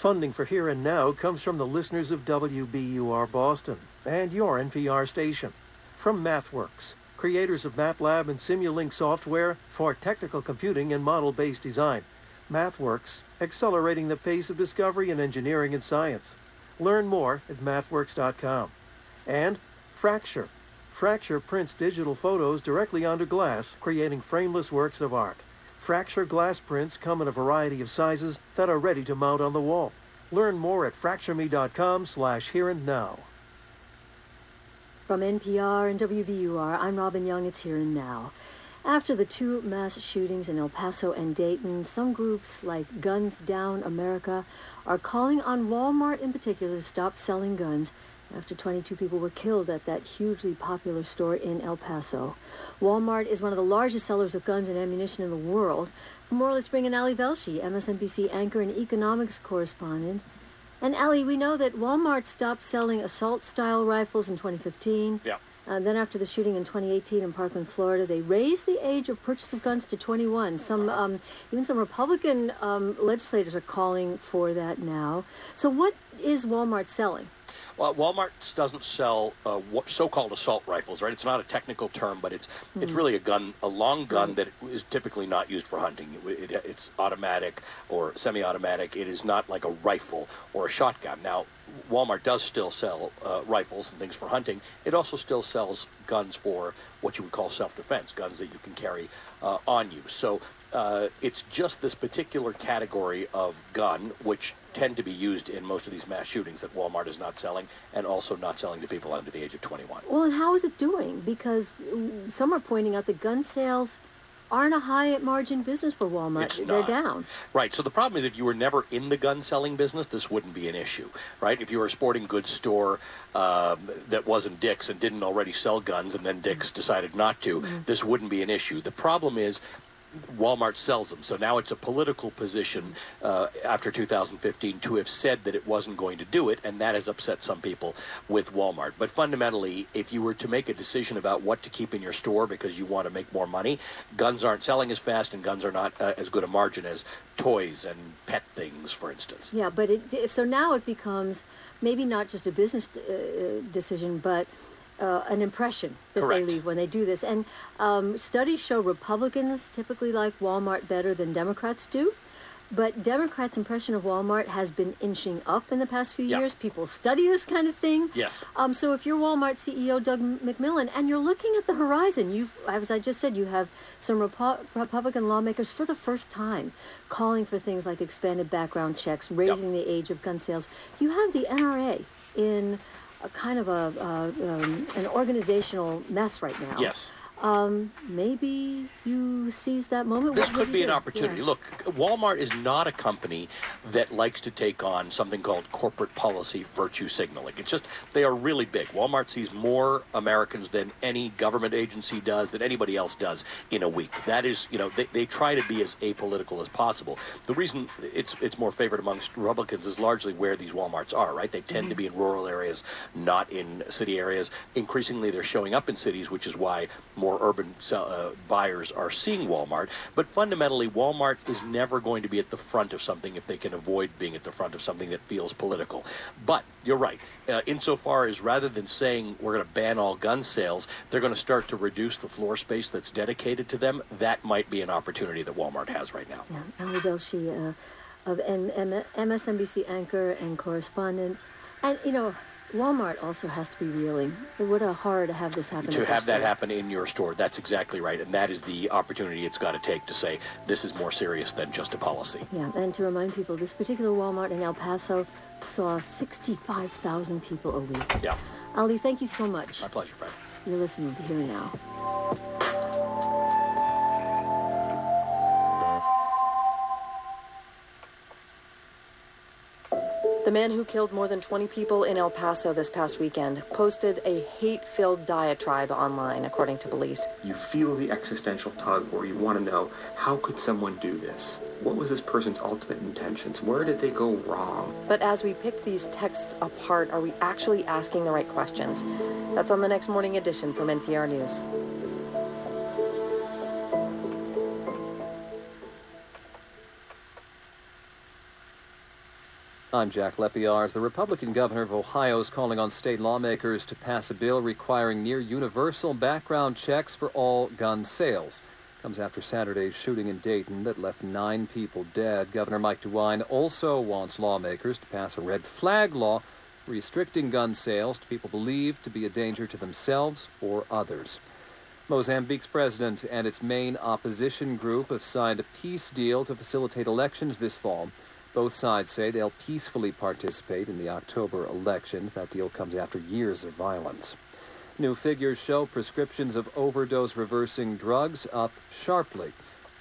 Funding for Here and Now comes from the listeners of WBUR Boston and your NPR station. From MathWorks, creators of MATLAB and Simulink software for technical computing and model based design. MathWorks, accelerating the pace of discovery in engineering and science. Learn more at mathworks.com. And Fracture. Fracture prints digital photos directly onto glass, creating frameless works of art. Fracture glass prints come in a variety of sizes that are ready to mount on the wall. Learn more at fractureme.com slash here and now. From NPR and WBUR, I'm Robin Young. It's here and now. After the two mass shootings in El Paso and Dayton, some groups like Guns Down America are calling on Walmart in particular to stop selling guns after 22 people were killed at that hugely popular store in El Paso. Walmart is one of the largest sellers of guns and ammunition in the world. For more, let's bring in Ali Velshi, MSNBC anchor and economics correspondent. And Ali, we know that Walmart stopped selling assault-style rifles in 2015. Yeah. And then after the shooting in 2018 in Parkland, Florida, they raised the age of purchase of guns to 21. Some, um, even some Republican um, legislators are calling for that now. So, what is Walmart selling? Well, Walmart doesn't sell uh, so-called assault rifles, right? It's not a technical term, but it's it's really a gun, a long gun that is typically not used for hunting. It, it, it's automatic or semi-automatic. It is not like a rifle or a shotgun. Now, Walmart does still sell uh, rifles and things for hunting. It also still sells guns for what you would call self-defense, guns that you can carry uh, on you. So uh, it's just this particular category of gun, which tend to be used in most of these mass shootings that Walmart is not selling, and also not selling to people under the age of 21. Well, and how is it doing? Because some are pointing out that gun sales aren't a high margin business for Walmart. They're down. Right. So the problem is, if you were never in the gun selling business, this wouldn't be an issue, right? If you were a sporting goods store um, that wasn't Dick's and didn't already sell guns, and then Dick's decided not to, this wouldn't be an issue. The problem is. Walmart sells them, so now it's a political position uh, after 2015 to have said that it wasn't going to do it, and that has upset some people with Walmart. But fundamentally, if you were to make a decision about what to keep in your store because you want to make more money, guns aren't selling as fast, and guns are not uh, as good a margin as toys and pet things, for instance. Yeah, but it so now it becomes maybe not just a business uh, decision, but uh, an impression that Correct. they leave when they do this. And um, studies show Republicans typically like Walmart better than Democrats do. But Democrats' impression of Walmart has been inching up in the past few years. People study this kind of thing. Yes. Um, so if you're Walmart CEO Doug McMillon and you're looking at the horizon, you, as I just said, you have some Repo- Republican lawmakers for the first time calling for things like expanded background checks, raising the age of gun sales. You have the NRA in a kind of a um, an organizational mess right now. Yes. Um, maybe you seize that moment. This could be an do? opportunity. Yeah. Look, Walmart is not a company that likes to take on something called corporate policy virtue signaling. It's just they are really big. Walmart sees more Americans than any government agency does, than anybody else does in a week. That is, you know, they, they try to be as apolitical as possible. The reason it's it's more favored amongst Republicans is largely where these Walmarts are, right? They tend to be in rural areas, not in city areas. Increasingly, they're showing up in cities, which is why more urban sell- uh, buyers are seeing Walmart. But fundamentally, Walmart is never going to be at the front of something if they can avoid being at the front of something that feels political. But you're right. Uh, insofar as rather than saying we're going to ban all gun sales, they're going to start to reduce the floor space that's dedicated to them. That might be an opportunity that Walmart has right now. Yeah, Ali uh, of M- M- MSNBC anchor and correspondent. And, you know, Walmart also has to be reeling. It What a horror to have this happen. to have that store. happen in your store. That's exactly right. And that is the opportunity it's got to take to say this is more serious than just a policy. Yeah, and to remind people, this particular Walmart in El Paso saw 65,000 people a week. Yeah. Ali, thank you so much. My pleasure, Fred. You're listening to Here Now. The man who killed more than 20 people in El Paso this past weekend posted a hate filled diatribe online, according to police. You feel the existential tug where you want to know how could someone do this? What was this person's ultimate intentions? Where did they go wrong? But as we pick these texts apart, are we actually asking the right questions? That's on the next morning edition from NPR News. I'm Jack Lepiarz. The Republican governor of Ohio is calling on state lawmakers to pass a bill requiring near universal background checks for all gun sales. Comes after Saturday's shooting in Dayton that left nine people dead. Governor Mike DeWine also wants lawmakers to pass a red flag law restricting gun sales to people believed to be a danger to themselves or others. Mozambique's president and its main opposition group have signed a peace deal to facilitate elections this fall. Both sides say they'll peacefully participate in the October elections. That deal comes after years of violence. New figures show prescriptions of overdose reversing drugs up sharply.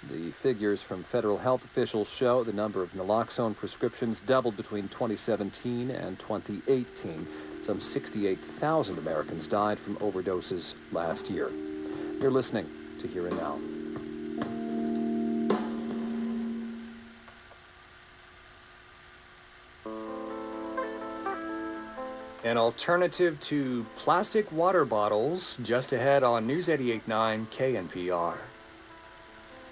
The figures from federal health officials show the number of naloxone prescriptions doubled between 2017 and 2018. Some 68,000 Americans died from overdoses last year. You're listening to Here and Now. An alternative to plastic water bottles just ahead on News 88.9 KNPR.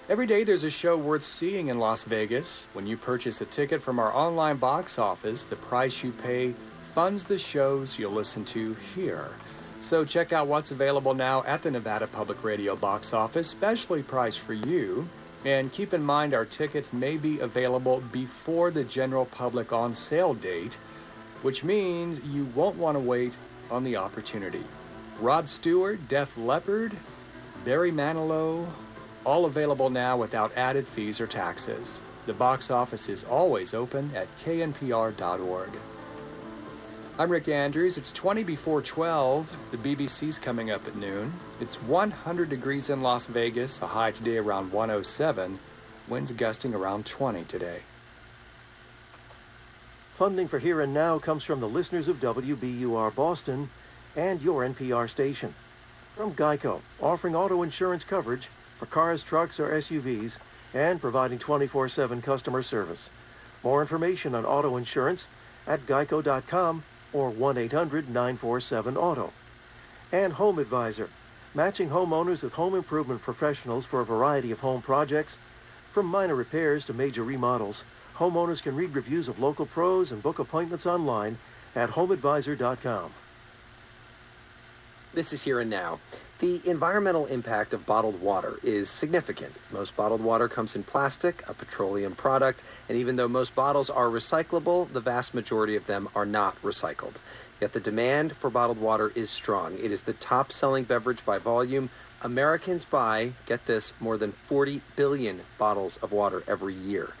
Every day there's a show worth seeing in Las Vegas. When you purchase a ticket from our online box office, the price you pay funds the shows you'll listen to here. So check out what's available now at the Nevada Public Radio box office, specially priced for you. And keep in mind our tickets may be available before the general public on sale date which means you won't want to wait on the opportunity. Rod Stewart, Def Leppard, Barry Manilow, all available now without added fees or taxes. The box office is always open at knpr.org. I'm Rick Andrews. It's 20 before 12. The BBC's coming up at noon. It's 100 degrees in Las Vegas, a high today around 107. Winds gusting around 20 today. Funding for Here and Now comes from the listeners of WBUR Boston and your NPR station. From Geico, offering auto insurance coverage for cars, trucks, or SUVs, and providing 24 7 customer service. More information on auto insurance at geico.com or 1 800 947 Auto. And Home Advisor, matching homeowners with home improvement professionals for a variety of home projects, from minor repairs to major remodels. Homeowners can read reviews of local pros and book appointments online at homeadvisor.com. This is here and now. The environmental impact of bottled water is significant. Most bottled water comes in plastic, a petroleum product, and even though most bottles are recyclable, the vast majority of them are not recycled. Yet the demand for bottled water is strong. It is the top selling beverage by volume. Americans buy, get this, more than 40 billion bottles of water every year.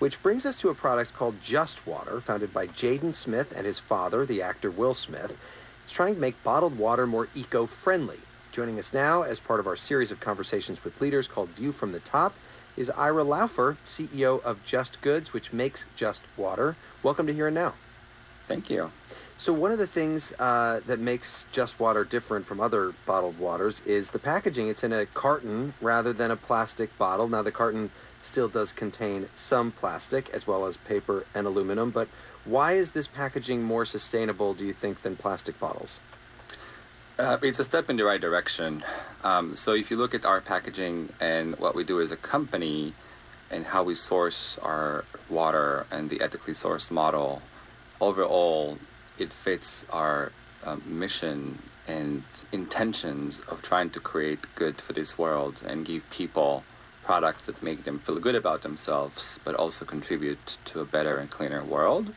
Which brings us to a product called Just Water, founded by Jaden Smith and his father, the actor Will Smith. It's trying to make bottled water more eco friendly. Joining us now as part of our series of conversations with leaders called View from the Top is Ira Laufer, CEO of Just Goods, which makes Just Water. Welcome to Here and Now. Thank you. So, one of the things uh, that makes Just Water different from other bottled waters is the packaging. It's in a carton rather than a plastic bottle. Now, the carton still does contain some plastic as well as paper and aluminum, but why is this packaging more sustainable, do you think, than plastic bottles? Uh, it's a step in the right direction. Um, so if you look at our packaging and what we do as a company and how we source our water and the ethically sourced model, overall, it fits our um, mission and intentions of trying to create good for this world and give people products that make them feel good about themselves, but also contribute to a better and cleaner world.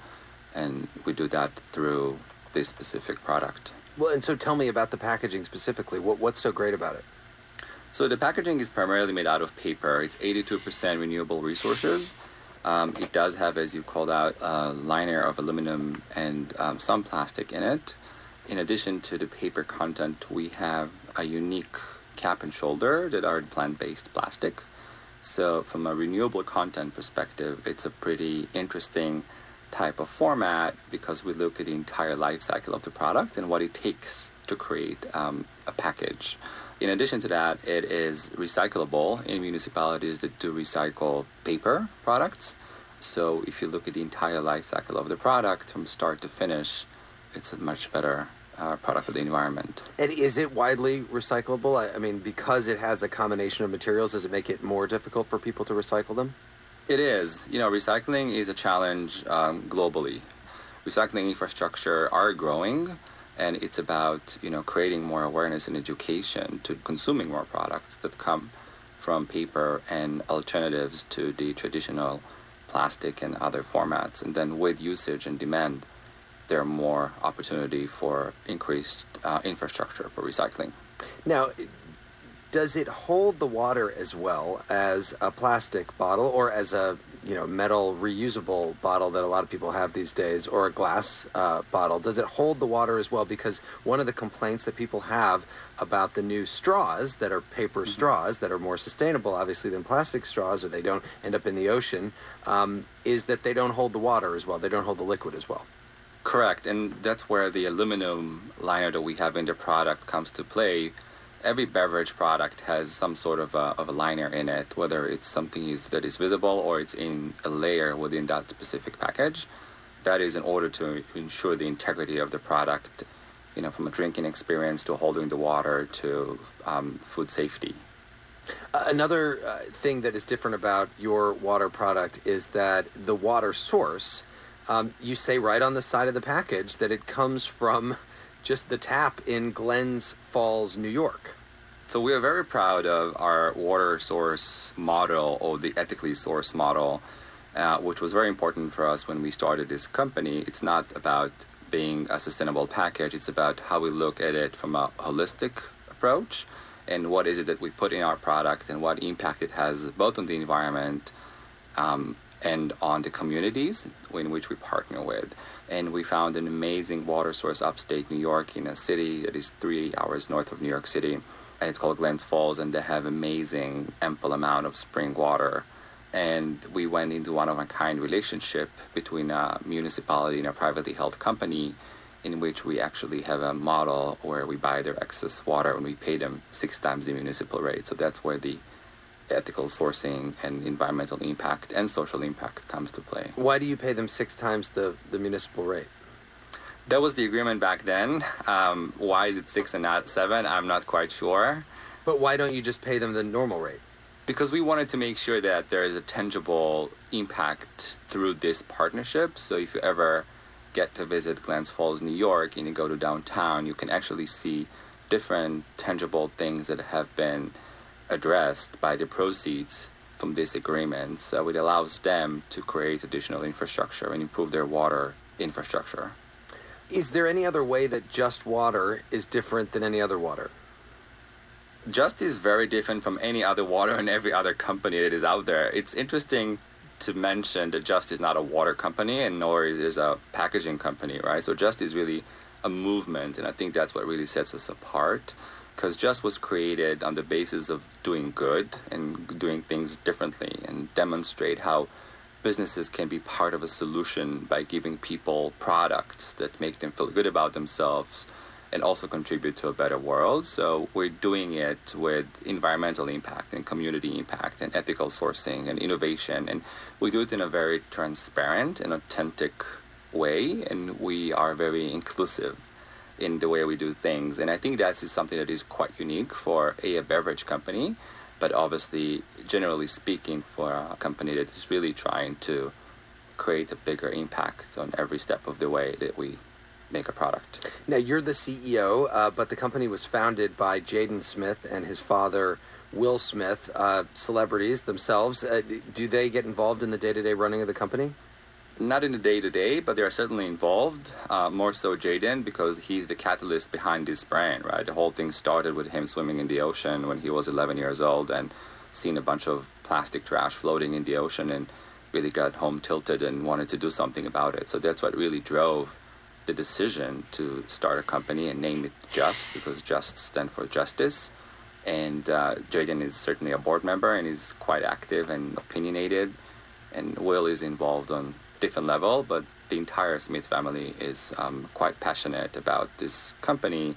And we do that through this specific product. Well, and so tell me about the packaging specifically. What, what's so great about it? So the packaging is primarily made out of paper. It's 82% renewable resources. Um, it does have, as you called out, a liner of aluminum and um, some plastic in it. In addition to the paper content, we have a unique cap and shoulder that are plant-based plastic. So, from a renewable content perspective, it's a pretty interesting type of format because we look at the entire life cycle of the product and what it takes to create um, a package. In addition to that, it is recyclable in municipalities that do recycle paper products. So, if you look at the entire life cycle of the product from start to finish, it's a much better uh, product for the environment. And is it widely recyclable? I, I, mean, because it has a combination of materials, does it make it more difficult for people to recycle them? It is. You know, recycling is a challenge um, globally. Recycling infrastructure are growing, and it's about you know creating more awareness and education to consuming more products that come from paper and alternatives to the traditional plastic and other formats. And then with usage and demand, there are more opportunity for increased uh, infrastructure for recycling. Now, does it hold the water as well as a plastic bottle or as a you know metal reusable bottle that a lot of people have these days or a glass uh, bottle does it hold the water as well because one of the complaints that people have about the new straws that are paper mm-hmm. straws that are more sustainable obviously than plastic straws or they don't end up in the ocean um, is that they don't hold the water as well they don't hold the liquid as well correct and that's where the aluminum liner that we have in the product comes to play every beverage product has some sort of a, of a liner in it, whether it's something is, that is visible or it's in a layer within that specific package. That is in order to ensure the integrity of the product, you know, from a drinking experience to holding the water to um, food safety. Another uh, thing that is different about your water product is that the water source, um, you say right on the side of the package that it comes from just the tap in Glens Falls, New York. So we are very proud of our water source model or the ethically sourced model, uh, which was very important for us when we started this company. It's not about being a sustainable package, it's about how we look at it from a holistic approach and what is it that we put in our product and what impact it has both on the environment um, and on the communities in which we partner with and we found an amazing water source upstate New York in a city that is three hours north of New York City. And it's called Glens Falls, and they have amazing, ample amount of spring water. And we went into one of a kind relationship between a municipality and a privately held company, in which we actually have a model where we buy their excess water and we pay them six times the municipal rate. So that's where the ethical sourcing and environmental impact and social impact comes to play. Why do you pay them six times the, the municipal rate? That was the agreement back then. Um, why is it six and not seven? I'm not quite sure. But why don't you just pay them the normal rate? Because we wanted to make sure that there is a tangible impact through this partnership. So if you ever get to visit Glens Falls, New York, and you go to downtown, you can actually see different tangible things that have been addressed by the proceeds from this agreement. So it allows them to create additional infrastructure and improve their water infrastructure. Is there any other way that Just Water is different than any other water? Just is very different from any other water and every other company that is out there. It's interesting to mention that Just is not a water company and nor is it a packaging company, right? So Just is really a movement, and I think that's what really sets us apart because Just was created on the basis of doing good and doing things differently and demonstrate how businesses can be part of a solution by giving people products that make them feel good about themselves and also contribute to a better world. So we're doing it with environmental impact and community impact and ethical sourcing and innovation. And we do it in a very transparent and authentic way, and we are very inclusive in the way we do things. And I think that is something that is quite unique for a, a beverage company, but obviously, generally speaking, for a company that is really trying to create a bigger impact on every step of the way that we make a product. Now, you're the CEO, uh, but the company was founded by Jaden Smith and his father, Will Smith, uh, celebrities themselves. Uh, do they get involved in the day to day running of the company? Not in the day to day, but they are certainly involved. Uh, more so Jaden because he's the catalyst behind this brand, right? The whole thing started with him swimming in the ocean when he was 11 years old and seeing a bunch of plastic trash floating in the ocean and really got home tilted and wanted to do something about it. So that's what really drove the decision to start a company and name it Just because Just stands for justice. And uh, Jaden is certainly a board member and he's quite active and opinionated. And Will is involved on different level, but the entire Smith family is um, quite passionate about this company,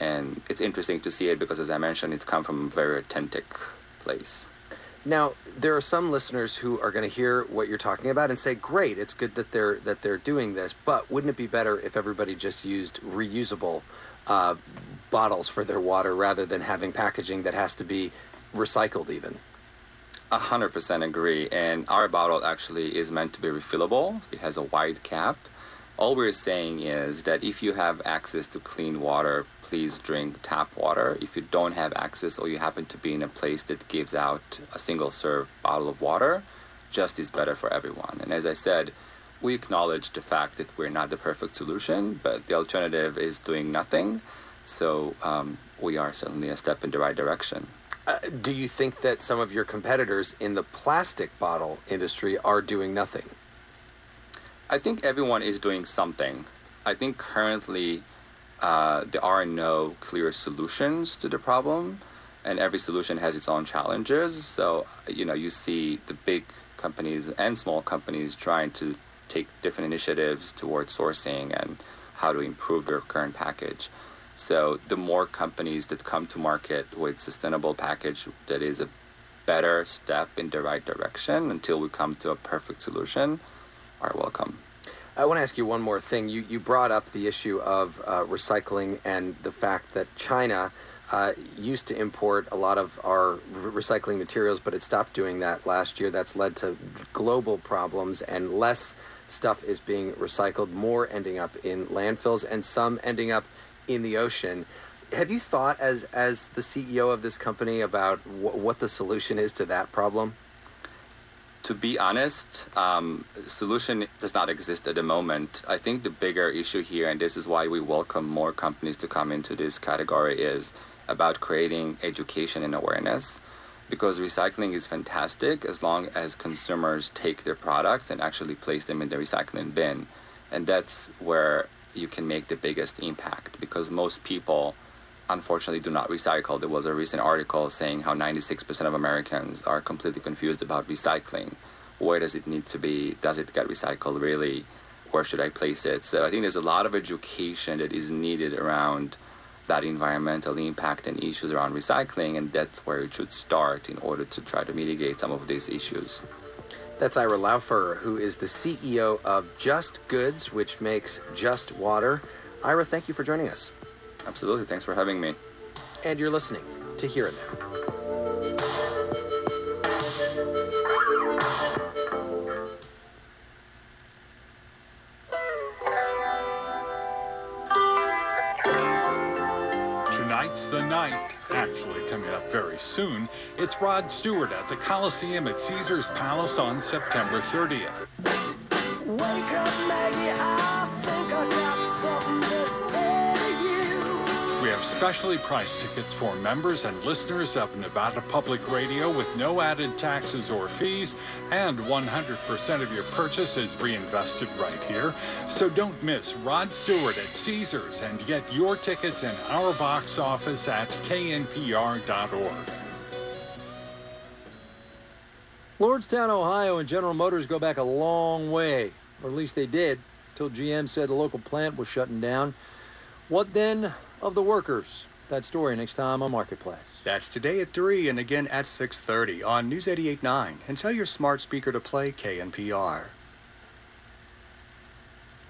and it's interesting to see it because, as I mentioned, it's come from a very authentic place. Now, there are some listeners who are going to hear what you're talking about and say, "Great, it's good that they're that they're doing this." But wouldn't it be better if everybody just used reusable uh, bottles for their water rather than having packaging that has to be recycled, even? 100% agree. And our bottle actually is meant to be refillable. It has a wide cap. All we're saying is that if you have access to clean water, please drink tap water. If you don't have access or you happen to be in a place that gives out a single serve bottle of water, just is better for everyone. And as I said, we acknowledge the fact that we're not the perfect solution, but the alternative is doing nothing. So um, we are certainly a step in the right direction. Uh, do you think that some of your competitors in the plastic bottle industry are doing nothing? I think everyone is doing something. I think currently uh, there are no clear solutions to the problem, and every solution has its own challenges. So, you know, you see the big companies and small companies trying to take different initiatives towards sourcing and how to improve their current package. So, the more companies that come to market with sustainable package that is a better step in the right direction until we come to a perfect solution are welcome. I want to ask you one more thing. You, you brought up the issue of uh, recycling and the fact that China uh, used to import a lot of our re- recycling materials, but it stopped doing that last year. That's led to global problems, and less stuff is being recycled, more ending up in landfills, and some ending up in the ocean. Have you thought, as as the CEO of this company, about wh- what the solution is to that problem? to be honest, um, solution does not exist at the moment. I think the bigger issue here, and this is why we welcome more companies to come into this category, is about creating education and awareness. Because recycling is fantastic as long as consumers take their products and actually place them in the recycling bin. And that's where you can make the biggest impact because most people unfortunately do not recycle. There was a recent article saying how 96% of Americans are completely confused about recycling. Where does it need to be? Does it get recycled really? Where should I place it? So I think there's a lot of education that is needed around that environmental impact and issues around recycling, and that's where it should start in order to try to mitigate some of these issues. That's Ira Laufer, who is the CEO of Just Goods, which makes Just Water. Ira, thank you for joining us. Absolutely. Thanks for having me. And you're listening to Here and Now. The night. Actually, coming up very soon, it's Rod Stewart at the Coliseum at Caesar's Palace on September 30th. Wake up, Maggie, I think I got something have specially priced tickets for members and listeners of Nevada Public Radio with no added taxes or fees, and 100% of your purchase is reinvested right here. So don't miss Rod Stewart at Caesars and get your tickets in our box office at knpr.org. Lordstown, Ohio, and General Motors go back a long way, or at least they did, till GM said the local plant was shutting down. What then of the workers? That story next time on Marketplace. That's today at 3 and again at 6.30 on News 88.9. And tell your smart speaker to play KNPR.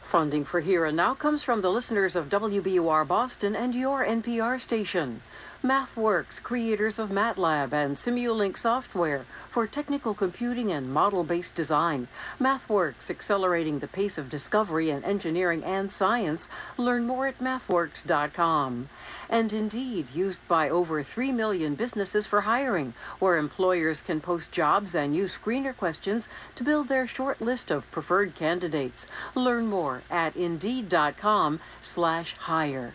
Funding for Here and Now comes from the listeners of WBUR Boston and your NPR station. MathWorks, creators of MATLAB and Simulink software for technical computing and model-based design. MathWorks, accelerating the pace of discovery in engineering and science. Learn more at mathworks.com. And Indeed, used by over 3 million businesses for hiring, where employers can post jobs and use screener questions to build their short list of preferred candidates. Learn more at indeed.com slash hire.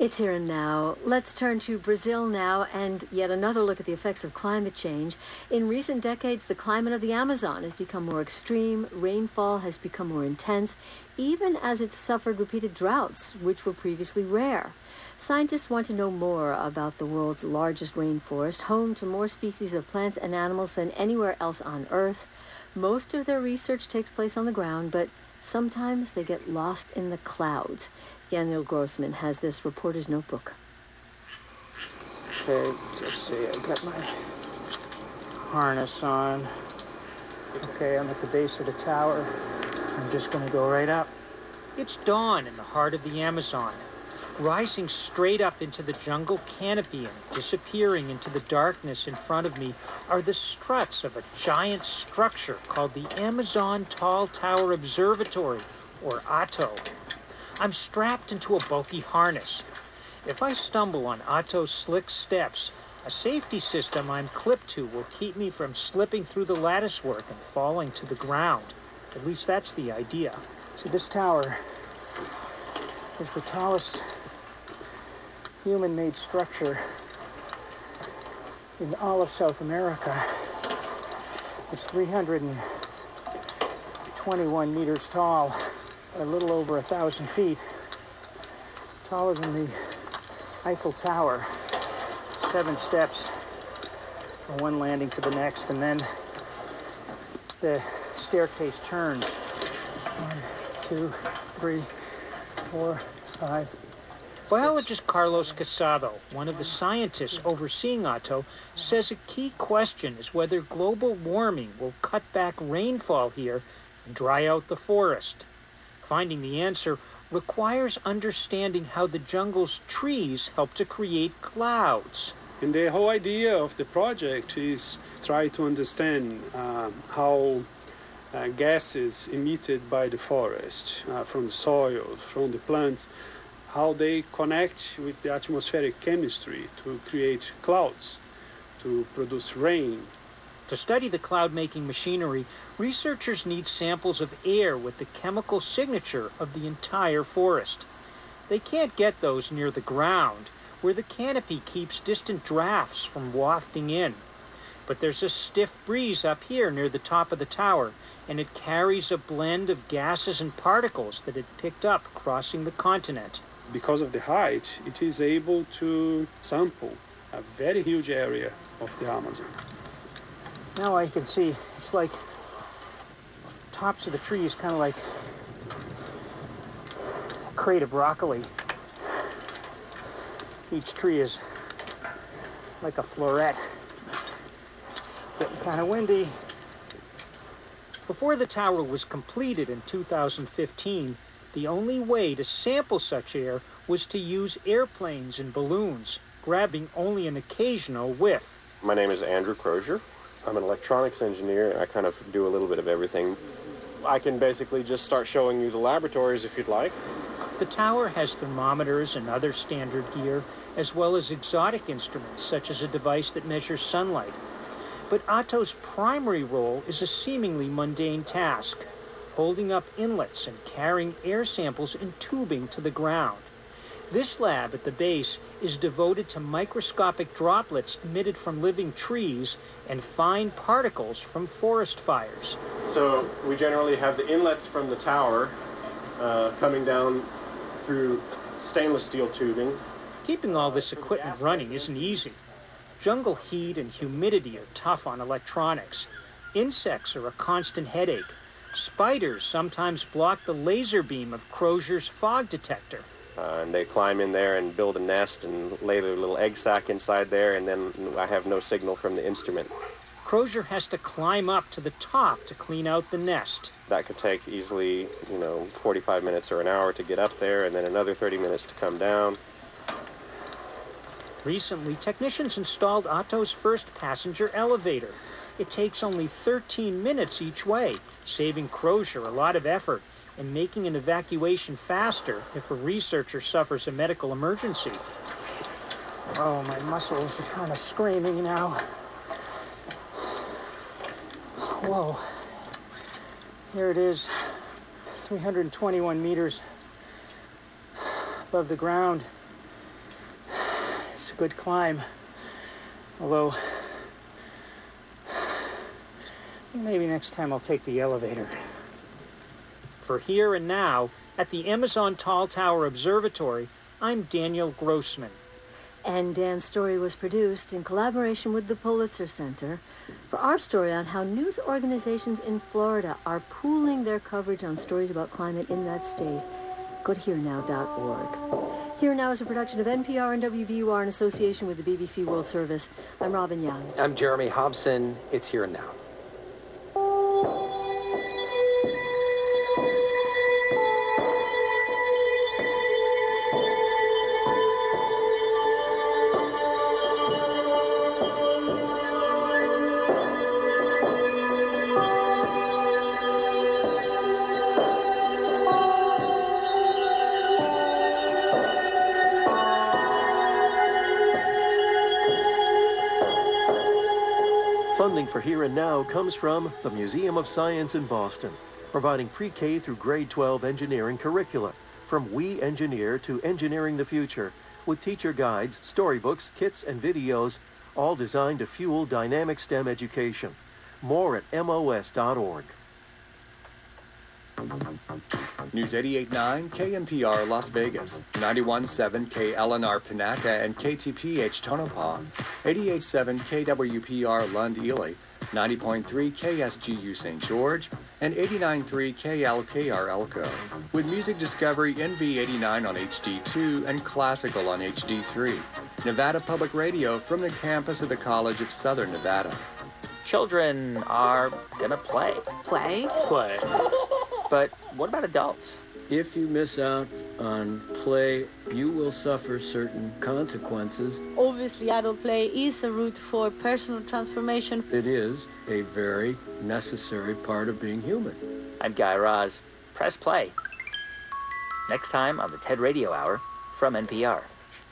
It's here and now. Let's turn to Brazil now and yet another look at the effects of climate change. In recent decades, the climate of the Amazon has become more extreme, rainfall has become more intense, even as it's suffered repeated droughts, which were previously rare. Scientists want to know more about the world's largest rainforest, home to more species of plants and animals than anywhere else on Earth. Most of their research takes place on the ground, but sometimes they get lost in the clouds. Daniel Grossman has this reporter's notebook. Okay, let's see. I got my harness on. Okay, I'm at the base of the tower. I'm just going to go right up. It's dawn in the heart of the Amazon. Rising straight up into the jungle canopy and disappearing into the darkness in front of me are the struts of a giant structure called the Amazon Tall Tower Observatory, or ATTO. I'm strapped into a bulky harness. If I stumble on Otto's slick steps, a safety system I'm clipped to will keep me from slipping through the latticework and falling to the ground. At least that's the idea. So this tower is the tallest human-made structure in all of South America. It's 321 meters tall, a little over a thousand feet, taller than the Eiffel Tower. Seven steps from one landing to the next, and then the staircase turns. One, two, three, four, five. Biologist Carlos Quesada, one of the scientists overseeing Otto, says a key question is whether global warming will cut back rainfall here and dry out the forest. Finding the answer requires understanding how the jungle's trees help to create clouds. And the whole idea of the project is try to understand uh, how uh, gases emitted by the forest, uh, from the soil, from the plants, how they connect with the atmospheric chemistry to create clouds, to produce rain. To study the cloud making machinery, researchers need samples of air with the chemical signature of the entire forest. They can't get those near the ground, where the canopy keeps distant drafts from wafting in. But there's a stiff breeze up here near the top of the tower, and it carries a blend of gases and particles that it picked up crossing the continent. Because of the height, it is able to sample a very huge area of the Amazon. Now I can see it's like tops of the trees, kind of like a crate of broccoli. Each tree is like a floret. Getting kind of windy. Before the tower was completed in 2015, the only way to sample such air was to use airplanes and balloons, grabbing only an occasional whiff. My name is Andrew Crozier. I'm an electronics engineer. I kind of do a little bit of everything. I can basically just start showing you the laboratories if you'd like. The tower has thermometers and other standard gear, as well as exotic instruments such as a device that measures sunlight. But Otto's primary role is a seemingly mundane task holding up inlets and carrying air samples in tubing to the ground. This lab at the base is devoted to microscopic droplets emitted from living trees and fine particles from forest fires. So we generally have the inlets from the tower uh, coming down through stainless steel tubing. Keeping all this equipment running isn't easy. Jungle heat and humidity are tough on electronics. Insects are a constant headache. Spiders sometimes block the laser beam of Crozier's fog detector. Uh, and they climb in there and build a nest and lay their little egg sac inside there, and then I have no signal from the instrument. Crozier has to climb up to the top to clean out the nest. That could take easily, you know, 45 minutes or an hour to get up there, and then another 30 minutes to come down. Recently, technicians installed Otto's first passenger elevator. It takes only 13 minutes each way, saving Crozier a lot of effort and making an evacuation faster if a researcher suffers a medical emergency. Oh, my muscles are kind of screaming now. Whoa. Here it is, 321 meters above the ground. It's a good climb, although I think maybe next time I'll take the elevator. For here and now, at the Amazon Tall Tower Observatory, I'm Daniel Grossman. And Dan's story was produced in collaboration with the Pulitzer Center for our story on how news organizations in Florida are pooling their coverage on stories about climate in that state. Go to hearnow.org. Here and Now is a production of NPR and WBUR in association with the BBC World Service. I'm Robin Young. I'm Jeremy Hobson. It's here and now. Comes from the Museum of Science in Boston, providing pre-K through grade 12 engineering curricula, from We Engineer to Engineering the Future, with teacher guides, storybooks, kits, and videos, all designed to fuel dynamic STEM education. More at mos.org. News 88.9 KNPR Las Vegas, 91.7 KLNR Panaca and KTPH Tonopah, 88.7 KWPR Lund Ely, 90.3 KSGU St. George, and 89.3 KLKR Elko, with Music Discovery NV89 on HD2 and Classical on HD3. Nevada Public Radio from the campus of the College of Southern Nevada. Children are gonna play. Play? Play. But what about adults? If you miss out on play, you will suffer certain consequences. Obviously, adult play is a route for personal transformation. It is a very necessary part of being human. I'm Guy Raz. Press play. Next time on the TED Radio Hour from NPR.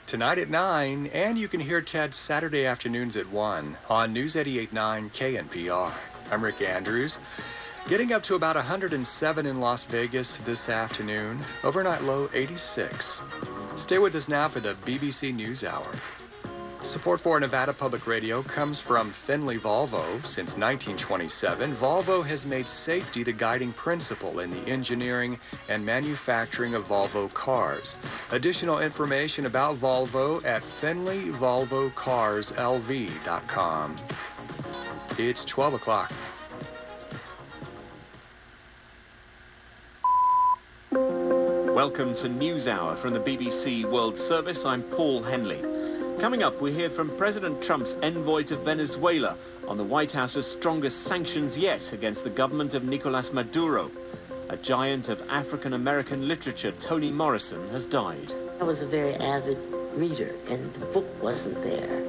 Tonight at 9, and you can hear Ted Saturday afternoons at 1 on News 88.9 KNPR. I'm Rick Andrews. Getting up to about 107 in Las Vegas this afternoon. Overnight low 86. Stay with us now for the BBC News Hour. Support for Nevada Public Radio comes from Finley Volvo. Since 1927, Volvo has made safety the guiding principle in the engineering and manufacturing of Volvo cars. Additional information about Volvo at finleyvolvocarslv.com. It's 12 o'clock. Welcome to NewsHour from the BBC World Service. I'm Paul Henley. Coming up, we hear from President Trump's envoy to Venezuela on the White House's strongest sanctions yet against the government of Nicolas Maduro. A giant of African American literature, Toni Morrison, has died. I was a very avid reader, and the book wasn't there.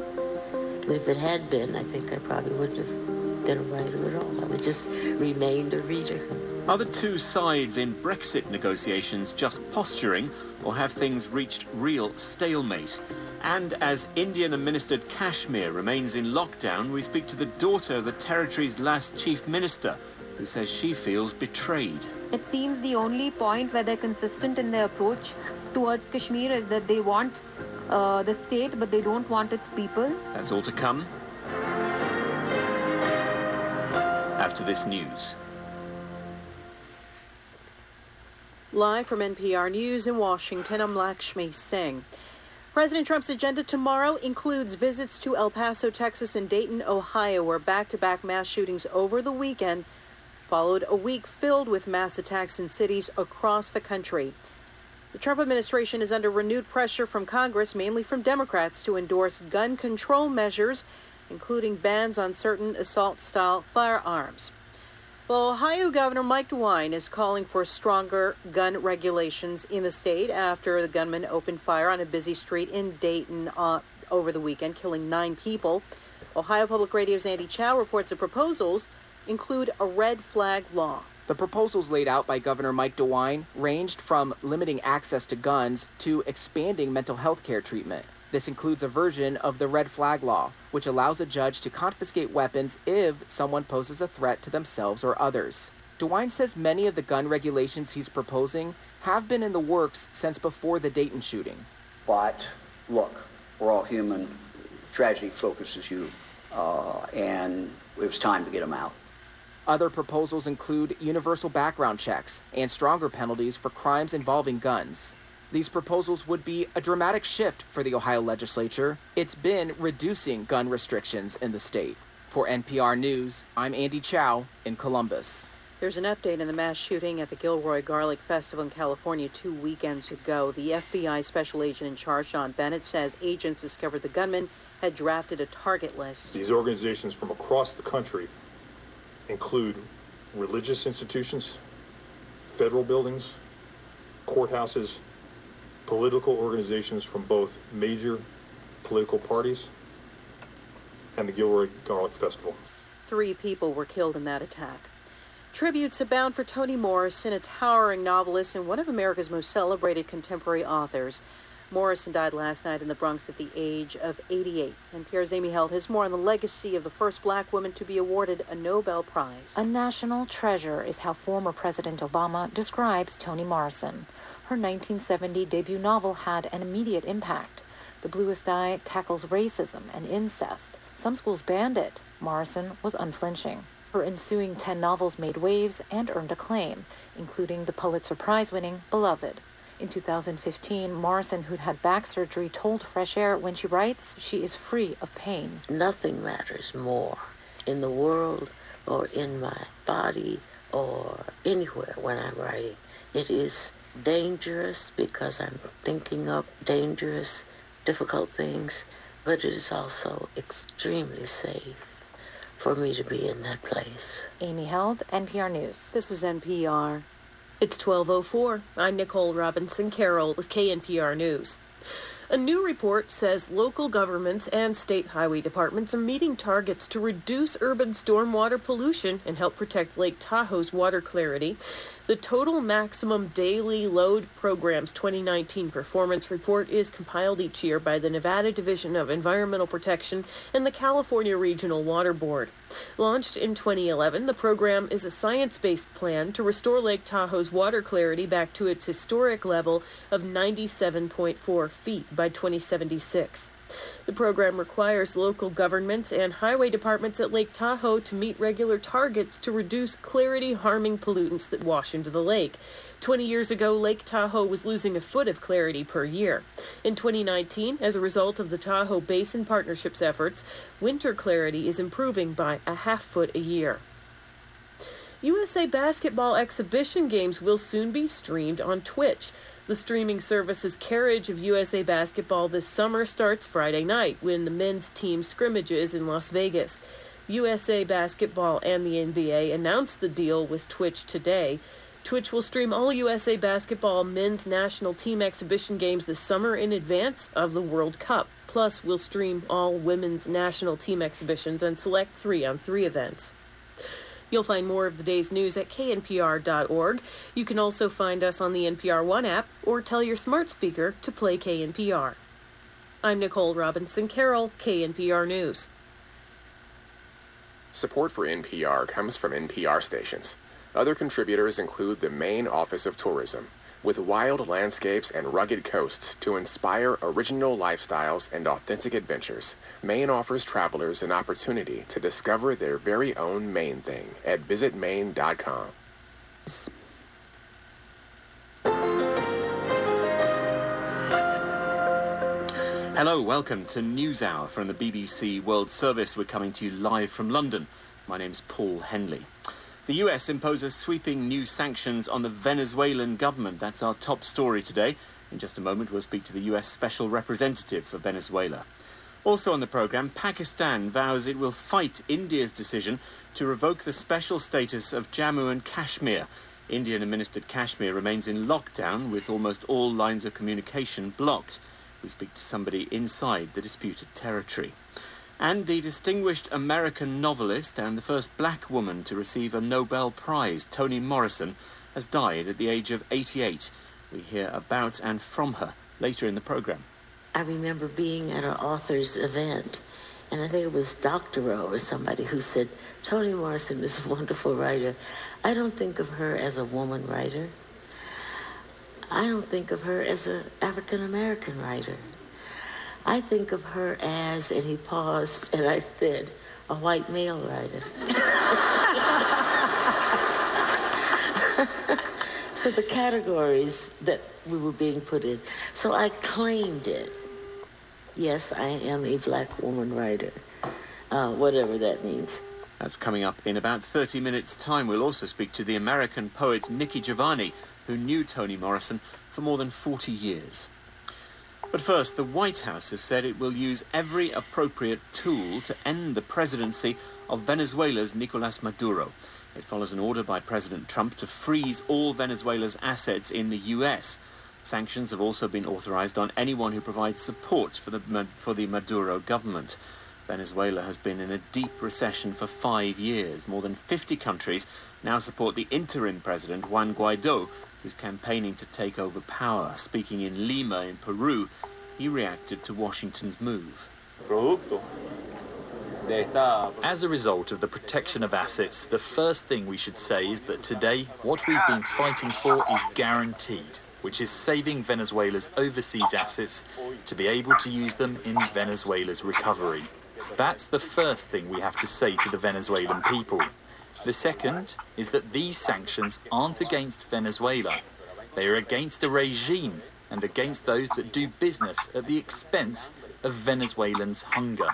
But if it had been, I think I probably wouldn't have been a writer at all. I would just remained a reader. Are the two sides in Brexit negotiations just posturing, or have things reached real stalemate? And as Indian administered Kashmir remains in lockdown, we speak to the daughter of the territory's last chief minister, who says she feels betrayed. It seems the only point where they're consistent in their approach towards Kashmir is that they want uh, the state, but they don't want its people. That's all to come. After this news. Live from NPR News in Washington, I'm Lakshmi Singh. President Trump's agenda tomorrow includes visits to El Paso, Texas, and Dayton, Ohio, where back to back mass shootings over the weekend followed a week filled with mass attacks in cities across the country. The Trump administration is under renewed pressure from Congress, mainly from Democrats, to endorse gun control measures, including bans on certain assault style firearms. Well, Ohio Governor Mike DeWine is calling for stronger gun regulations in the state after the gunman opened fire on a busy street in Dayton uh, over the weekend, killing nine people. Ohio Public Radio's Andy Chow reports the proposals include a red flag law. The proposals laid out by Governor Mike DeWine ranged from limiting access to guns to expanding mental health care treatment. This includes a version of the red flag law, which allows a judge to confiscate weapons if someone poses a threat to themselves or others. DeWine says many of the gun regulations he's proposing have been in the works since before the Dayton shooting. But look, we're all human. Tragedy focuses you, uh, and it was time to get them out. Other proposals include universal background checks and stronger penalties for crimes involving guns. These proposals would be a dramatic shift for the Ohio legislature. It's been reducing gun restrictions in the state. For NPR News, I'm Andy Chow in Columbus. There's an update in the mass shooting at the Gilroy Garlic Festival in California two weekends ago. The FBI special agent in charge, John Bennett, says agents discovered the gunman had drafted a target list. These organizations from across the country include religious institutions, federal buildings, courthouses, political organizations from both major political parties and the Gilroy Garlic Festival. Three people were killed in that attack. Tributes abound for Toni Morrison, a towering novelist and one of America's most celebrated contemporary authors. Morrison died last night in the Bronx at the age of 88. NPR's Amy Held has more on the legacy of the first black woman to be awarded a Nobel Prize. A national treasure is how former President Obama describes Toni Morrison. Her 1970 debut novel had an immediate impact. The Bluest Eye tackles racism and incest. Some schools banned it. Morrison was unflinching. Her ensuing 10 novels made waves and earned acclaim, including the Pulitzer Prize winning Beloved. In 2015, Morrison, who'd had back surgery, told Fresh Air when she writes she is free of pain. Nothing matters more in the world or in my body or anywhere when I'm writing. It is dangerous because I'm thinking up dangerous, difficult things, but it is also extremely safe for me to be in that place. Amy Held, NPR News. This is NPR. It's 1204. I'm Nicole Robinson Carroll with KNPR News. A new report says local governments and state highway departments are meeting targets to reduce urban stormwater pollution and help protect Lake Tahoe's water clarity. The Total Maximum Daily Load Program's 2019 performance report is compiled each year by the Nevada Division of Environmental Protection and the California Regional Water Board. Launched in 2011, the program is a science based plan to restore Lake Tahoe's water clarity back to its historic level of 97.4 feet by 2076. The program requires local governments and highway departments at Lake Tahoe to meet regular targets to reduce clarity harming pollutants that wash into the lake. 20 years ago, Lake Tahoe was losing a foot of clarity per year. In 2019, as a result of the Tahoe Basin Partnership's efforts, winter clarity is improving by a half foot a year. USA Basketball exhibition games will soon be streamed on Twitch. The streaming service's carriage of USA Basketball this summer starts Friday night when the men's team scrimmages in Las Vegas. USA Basketball and the NBA announced the deal with Twitch today. Twitch will stream all USA Basketball men's national team exhibition games this summer in advance of the World Cup. Plus, we'll stream all women's national team exhibitions and select three on three events. You'll find more of the day's news at knpr.org. You can also find us on the NPR One app or tell your smart speaker to play KNPR. I'm Nicole Robinson Carroll, KNPR News. Support for NPR comes from NPR stations. Other contributors include the Maine Office of Tourism, with wild landscapes and rugged coasts to inspire original lifestyles and authentic adventures. Maine offers travelers an opportunity to discover their very own Maine thing at visitmaine.com. Hello, welcome to NewsHour from the BBC World Service. We're coming to you live from London. My name's Paul Henley. The US imposes sweeping new sanctions on the Venezuelan government. That's our top story today. In just a moment, we'll speak to the US Special Representative for Venezuela. Also on the programme, Pakistan vows it will fight India's decision to revoke the special status of Jammu and Kashmir. Indian administered Kashmir remains in lockdown with almost all lines of communication blocked. We speak to somebody inside the disputed territory. And the distinguished American novelist and the first black woman to receive a Nobel Prize, Toni Morrison, has died at the age of 88. We hear about and from her later in the programme. I remember being at an author's event, and I think it was Dr. Doctorow or somebody who said, Toni Morrison is a wonderful writer. I don't think of her as a woman writer. I don't think of her as an African American writer. I think of her as, and he paused, and I said, a white male writer. so the categories that we were being put in. So I claimed it. Yes, I am a black woman writer, uh, whatever that means. That's coming up in about 30 minutes' time. We'll also speak to the American poet Nikki Giovanni, who knew Toni Morrison for more than 40 years. But first, the White House has said it will use every appropriate tool to end the presidency of Venezuela's Nicolas Maduro. It follows an order by President Trump to freeze all Venezuela's assets in the US. Sanctions have also been authorized on anyone who provides support for the, for the Maduro government. Venezuela has been in a deep recession for five years. More than 50 countries now support the interim president, Juan Guaido, who's campaigning to take over power. Speaking in Lima, in Peru, he reacted to Washington's move. As a result of the protection of assets, the first thing we should say is that today what we've been fighting for is guaranteed, which is saving Venezuela's overseas assets to be able to use them in Venezuela's recovery. That's the first thing we have to say to the Venezuelan people. The second is that these sanctions aren't against Venezuela. They are against a regime and against those that do business at the expense of Venezuelans' hunger.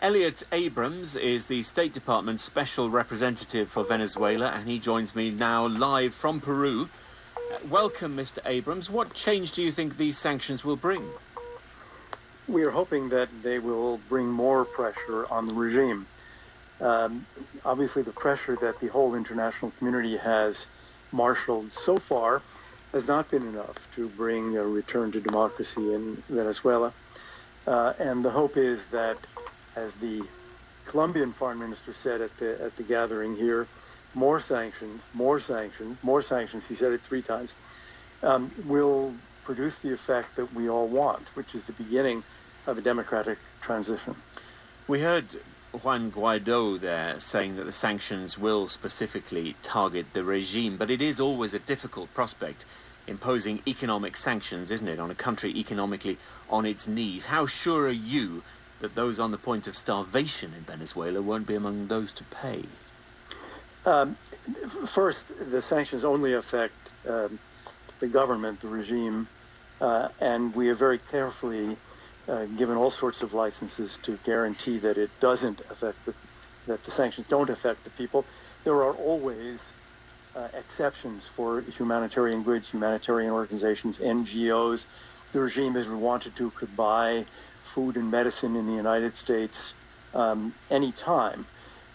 Elliott Abrams is the State Department Special Representative for Venezuela, and he joins me now live from Peru. Welcome, Mr. Abrams. What change do you think these sanctions will bring? We are hoping that they will bring more pressure on the regime. Um, obviously, the pressure that the whole international community has marshaled so far has not been enough to bring a return to democracy in Venezuela. Uh, and the hope is that, as the Colombian foreign minister said at the at the gathering here, more sanctions, more sanctions, more sanctions. He said it three times. Um, will produce the effect that we all want, which is the beginning of a democratic transition. We heard Juan Guaido there saying that the sanctions will specifically target the regime, but it is always a difficult prospect imposing economic sanctions, isn't it, on a country economically on its knees. How sure are you that those on the point of starvation in Venezuela won't be among those to pay? Um, first, the sanctions only affect um, the government, the regime, uh, and we have very carefully uh, given all sorts of licenses to guarantee that it doesn't affect the, that the sanctions don't affect the people. There are always uh, exceptions for humanitarian goods, humanitarian organizations, NGOs. The regime, if it wanted to, could buy food and medicine in the United States um, anytime.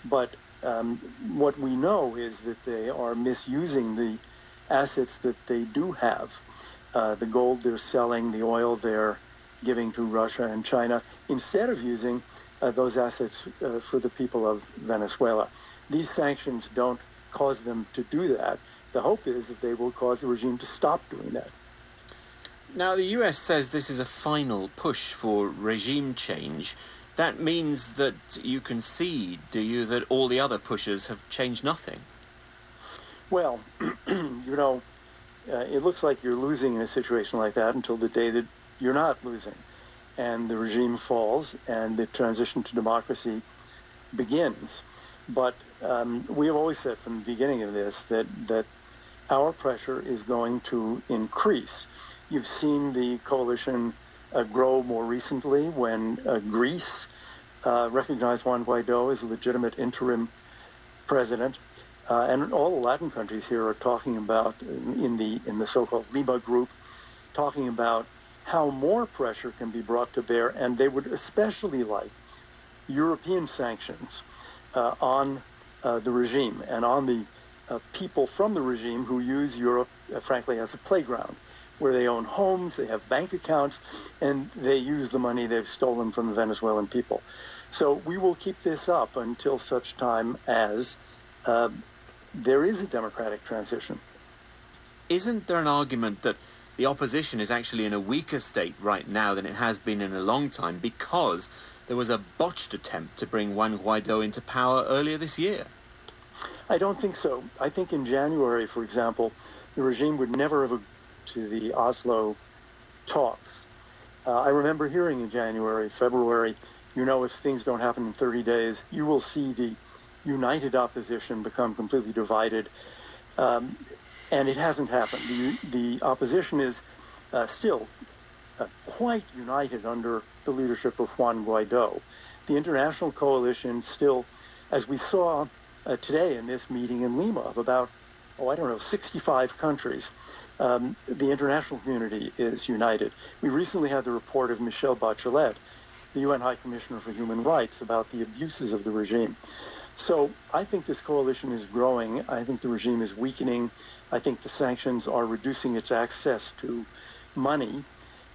But um, what we know is that they are misusing the assets that they do have. Uh, the gold they're selling, the oil they're giving to Russia and China, instead of using uh, those assets uh, for the people of Venezuela. These sanctions don't cause them to do that. The hope is that they will cause the regime to stop doing that. Now, the US says this is a final push for regime change. That means that you concede, do you, that all the other pushes have changed nothing? Well, you know, uh, it looks like you're losing in a situation like that until the day that you're not losing. And the regime falls and the transition to democracy begins. But um, we have always said from the beginning of this that, that our pressure is going to increase. You've seen the coalition uh, grow more recently when uh, Greece uh, recognized Juan Guaido as a legitimate interim president. Uh, and all the Latin countries here are talking about, in the, in the so-called Lima group, talking about how more pressure can be brought to bear, and they would especially like European sanctions uh, on uh, the regime and on the uh, people from the regime who use Europe, uh, frankly, as a playground, where they own homes, they have bank accounts, and they use the money they've stolen from the Venezuelan people. So we will keep this up until such time as uh, there is a democratic transition. Isn't there an argument that the opposition is actually in a weaker state right now than it has been in a long time because there was a botched attempt to bring Juan Guaido into power earlier this year. I don't think so. I think in January, for example, the regime would never have agreed to the Oslo talks. Uh, I remember hearing in January, February, you know, if things don't happen in 30 days, you will see the united opposition become completely divided. Um, and it hasn't happened. The, the opposition is uh, still uh, quite united under the leadership of Juan Guaido. The international coalition still, as we saw uh, today in this meeting in Lima of about, oh, I don't know, 65 countries, um, the international community is united. We recently had the report of Michelle Bachelet, the UN High Commissioner for Human Rights, about the abuses of the regime. So I think this coalition is growing. I think the regime is weakening. I think the sanctions are reducing its access to money.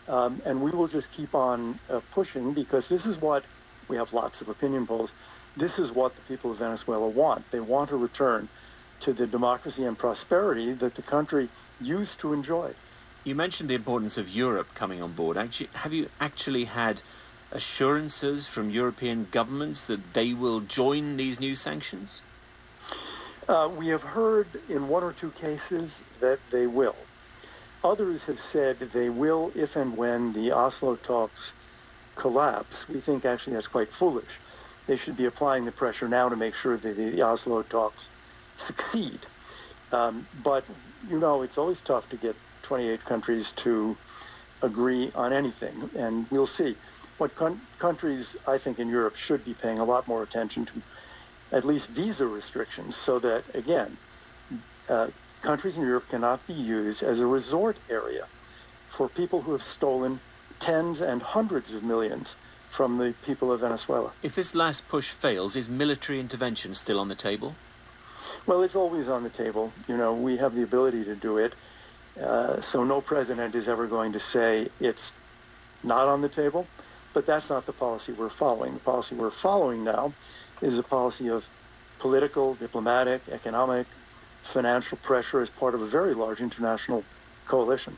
Um, and we will just keep on uh, pushing because this is what we have lots of opinion polls. This is what the people of Venezuela want. They want a return to the democracy and prosperity that the country used to enjoy. You mentioned the importance of Europe coming on board. Actually, have you actually had assurances from European governments that they will join these new sanctions? Uh, we have heard in one or two cases that they will. Others have said they will if and when the Oslo talks collapse. We think actually that's quite foolish. They should be applying the pressure now to make sure that the Oslo talks succeed. Um, but, you know, it's always tough to get 28 countries to agree on anything, and we'll see. What con- countries, I think, in Europe should be paying a lot more attention to at least visa restrictions so that, again, uh, countries in Europe cannot be used as a resort area for people who have stolen tens and hundreds of millions from the people of Venezuela. If this last push fails, is military intervention still on the table? Well, it's always on the table. You know, we have the ability to do it. Uh, so no president is ever going to say it's not on the table. But that's not the policy we're following. The policy we're following now is a policy of political, diplomatic, economic, financial pressure as part of a very large international coalition.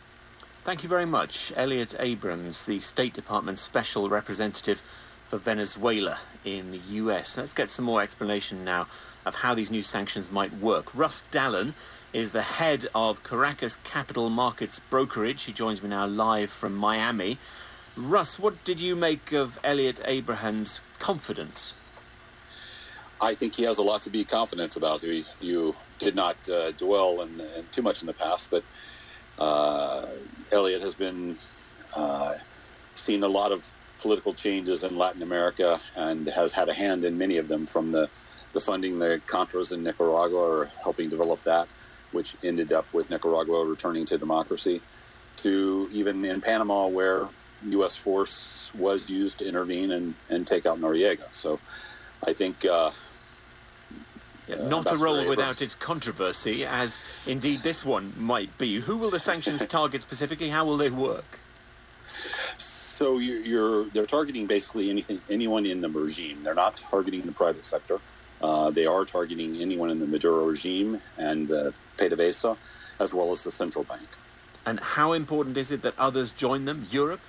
Thank you very much. Elliott Abrams, the State Department Special Representative for Venezuela in the US. Let's get some more explanation now of how these new sanctions might work. Russ Dallen is the head of Caracas Capital Markets Brokerage. He joins me now live from Miami. Russ, what did you make of Elliott Abraham's confidence? I think he has a lot to be confident about. You, you did not uh, dwell in, in, too much in the past, but uh, Elliott has been uh, seen a lot of political changes in Latin America and has had a hand in many of them from the, the funding the Contras in Nicaragua or helping develop that, which ended up with Nicaragua returning to democracy, to even in Panama where U.S. force was used to intervene and, and take out Noriega. So I think. Uh, yeah, uh, not a role without its controversy, as indeed this one might be. Who will the sanctions target specifically? How will they work? So you're, you're, they're targeting basically anything, anyone in the regime. They're not targeting the private sector. Uh, they are targeting anyone in the Maduro regime and uh, PDVSA, as well as the central bank. And how important is it that others join them? Europe?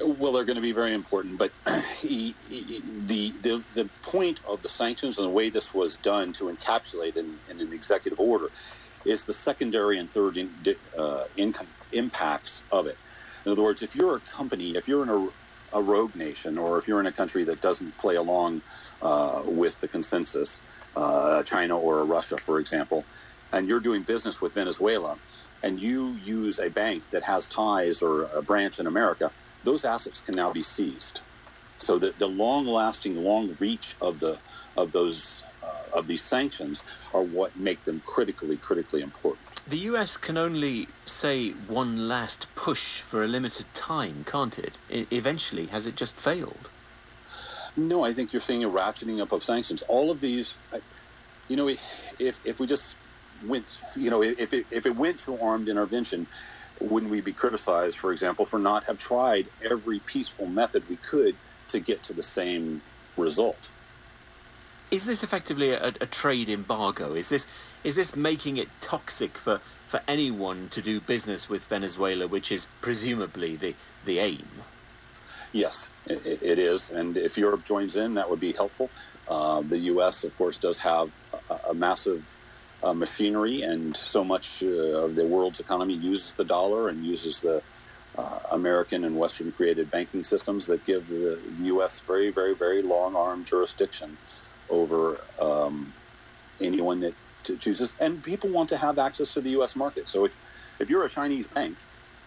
Well, they're going to be very important, but he, he, the, the the point of the sanctions and the way this was done to encapsulate in, in an executive order is the secondary and third in, uh, income impacts of it. In other words, if you're a company, if you're in a, a rogue nation, or if you're in a country that doesn't play along uh, with the consensus, uh, China or Russia, for example, and you're doing business with Venezuela, and you use a bank that has ties or a branch in America those assets can now be seized. So that the long-lasting, long reach of the of those uh, of these sanctions are what make them critically, critically important. The U.S. can only say one last push for a limited time, can't it? I- eventually, has it just failed? No, I think you're seeing a ratcheting up of sanctions. All of these, you know, if if we just went, you know, if it, if it went to armed intervention, wouldn't we be criticized, for example, for not have tried every peaceful method we could to get to the same result? Is this effectively a, a trade embargo? Is this is this making it toxic for, for anyone to do business with Venezuela, which is presumably the, the aim? Yes, it, it is. And if Europe joins in, that would be helpful. Uh, the U.S., of course, does have a, a massive uh, machinery, and so much uh, of the world's economy uses the dollar and uses the uh, American and Western created banking systems that give the U.S. very, very, very long arm jurisdiction over um, anyone that chooses. And people want to have access to the U.S. market. So if, if you're a Chinese bank,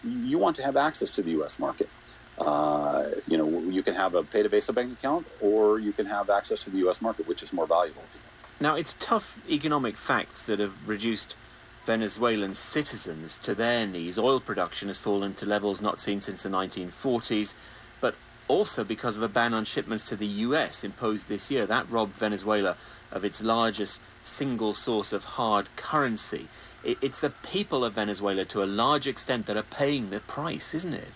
you want to have access to the U.S. market. Uh, you know, you can have a PDVSA bank account, or you can have access to the U.S. market, which is more valuable to you. Now, it's tough economic facts that have reduced Venezuelan citizens to their knees. Oil production has fallen to levels not seen since the 1940s, but also because of a ban on shipments to the US imposed this year. That robbed Venezuela of its largest single source of hard currency. It's the people of Venezuela to a large extent that are paying the price, isn't it?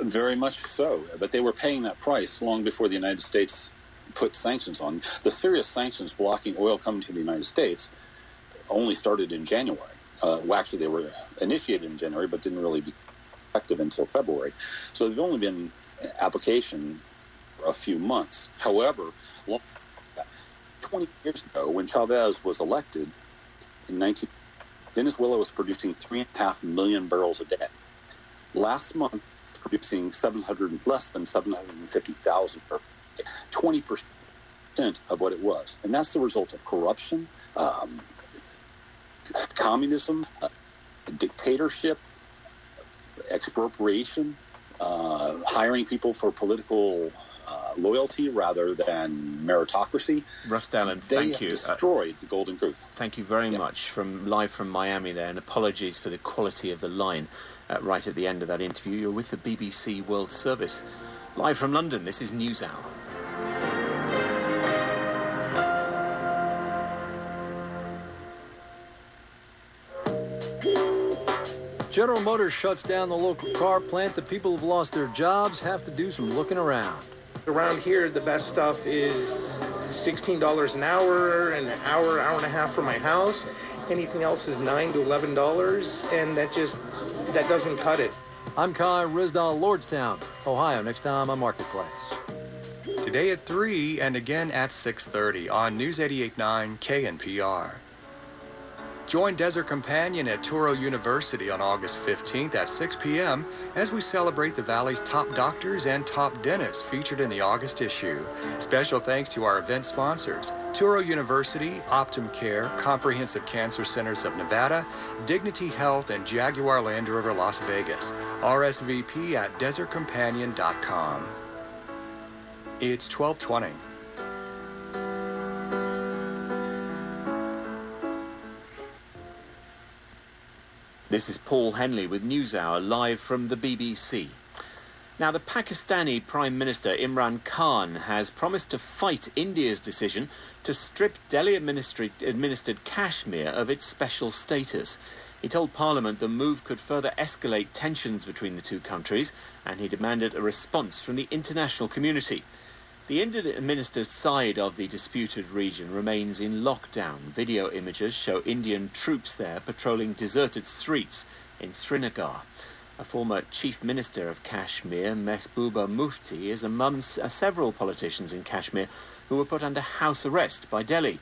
Very much so. But they were paying that price long before the United States put sanctions on. The serious sanctions blocking oil coming to the United States only started in January. Uh, well, actually, they were initiated in January, but didn't really be effective until February. So they've only been application for a few months. However, 20 years ago, when Chavez was elected in 19, Venezuela was producing three and a half million barrels a day. Last month, producing 700 less than 750,000 barrels. 20 percent of what it was, and that's the result of corruption, um, communism, uh, dictatorship, expropriation, uh, hiring people for political uh, loyalty rather than meritocracy. Russ Dallen, they thank you. Uh, destroyed the Golden Goose. Thank you very much from live from Miami there, and apologies for the quality of the line uh, right at the end of that interview. You're with the BBC World Service. Live from London, this is NewsHour. General Motors shuts down the local car plant. The people have lost their jobs, have to do some looking around. Around here, the best stuff is $16 an hour, an hour, hour and a half from my house. Anything else is 9 to $11, and that just, that doesn't cut it. I'm Kai Ryssdal, Lordstown, Ohio. Next time on Marketplace. Today at 3 and again at 6.30 on News 88.9 KNPR. Join Desert Companion at Touro University on August 15th at 6 p.m. as we celebrate the Valley's top doctors and top dentists featured in the August issue. Special thanks to our event sponsors Touro University, Optum Care, Comprehensive Cancer Centers of Nevada, Dignity Health, and Jaguar Land Rover Las Vegas. RSVP at desertcompanion.com. It's 1220. This is Paul Henley with NewsHour live from the BBC. Now, the Pakistani Prime Minister Imran Khan has promised to fight India's decision to strip Delhi administered Kashmir of its special status. He told Parliament the move could further escalate tensions between the two countries, and he demanded a response from the international community. The Indian minister's side of the disputed region remains in lockdown. Video images show Indian troops there patrolling deserted streets in Srinagar. A former chief minister of Kashmir, Mehbooba Mufti, is among uh, several politicians in Kashmir who were put under house arrest by Delhi.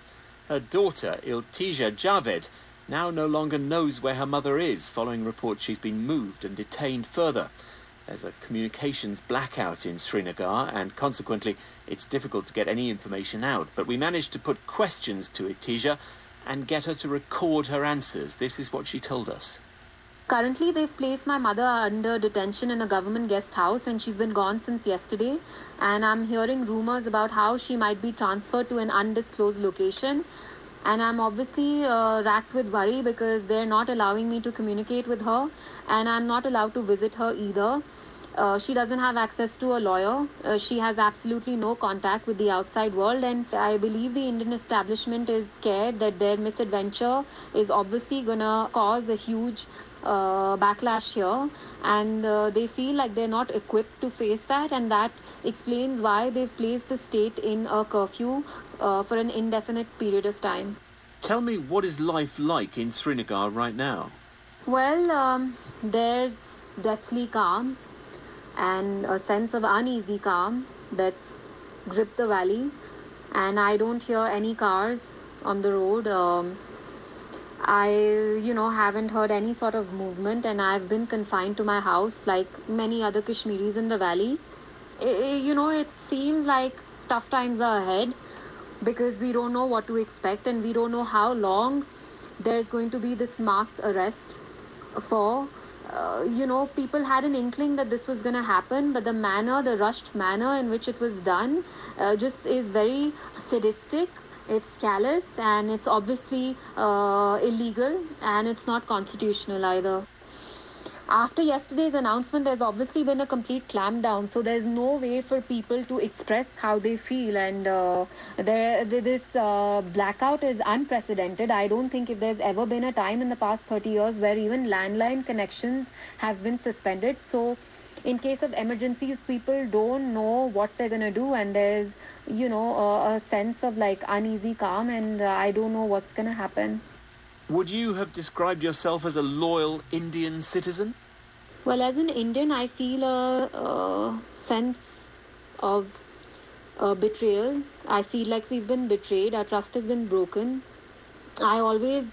Her daughter, Iltija Javed, now no longer knows where her mother is, following reports she's been moved and detained further. There's a communications blackout in Srinagar, and consequently, it's difficult to get any information out. But we managed to put questions to Iltija and get her to record her answers. This is what she told us. Currently, they've placed my mother under detention in a government guest house, and she's been gone since yesterday. And I'm hearing rumors about how she might be transferred to an undisclosed location. And I'm obviously uh, racked with worry because they're not allowing me to communicate with her, and I'm not allowed to visit her either. Uh, she doesn't have access to a lawyer. Uh, she has absolutely no contact with the outside world, and I believe the Indian establishment is scared that their misadventure is obviously gonna cause a huge uh, backlash here, and uh, they feel like they're not equipped to face that, and that explains why they've placed the state in a curfew uh, for an indefinite period of time. Tell me, what is life like in Srinagar right now? Well, um, there's deathly calm and a sense of uneasy calm that's gripped the valley, and I don't hear any cars on the road. Um, I, you know, haven't heard any sort of movement, and I've been confined to my house like many other Kashmiris in the valley. I, you know, it seems like tough times are ahead because we don't know what to expect and we don't know how long there's going to be this mass arrest for. Uh, you know, people had an inkling that this was going to happen, but the manner, the rushed manner in which it was done, uh, just is very sadistic. It's callous and it's obviously uh, illegal and it's not constitutional either. After yesterday's announcement, there's obviously been a complete clampdown, so there's no way for people to express how they feel, and uh, there, this uh, blackout is unprecedented. I don't think if there's ever been a time in the past 30 years where even landline connections have been suspended. So in case of emergencies, people don't know what they're gonna do, and there's you know a, a sense of like uneasy calm, and uh, I don't know what's gonna happen. Would you have described yourself as a loyal Indian citizen? Well, as an Indian, I feel a, a sense of uh, betrayal. I feel like we've been betrayed. Our trust has been broken. I always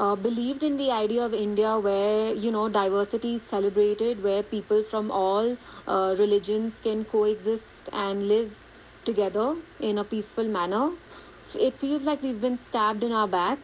uh, believed in the idea of India where you know diversity is celebrated, where people from all uh, religions can coexist and live together in a peaceful manner. It feels like we've been stabbed in our back,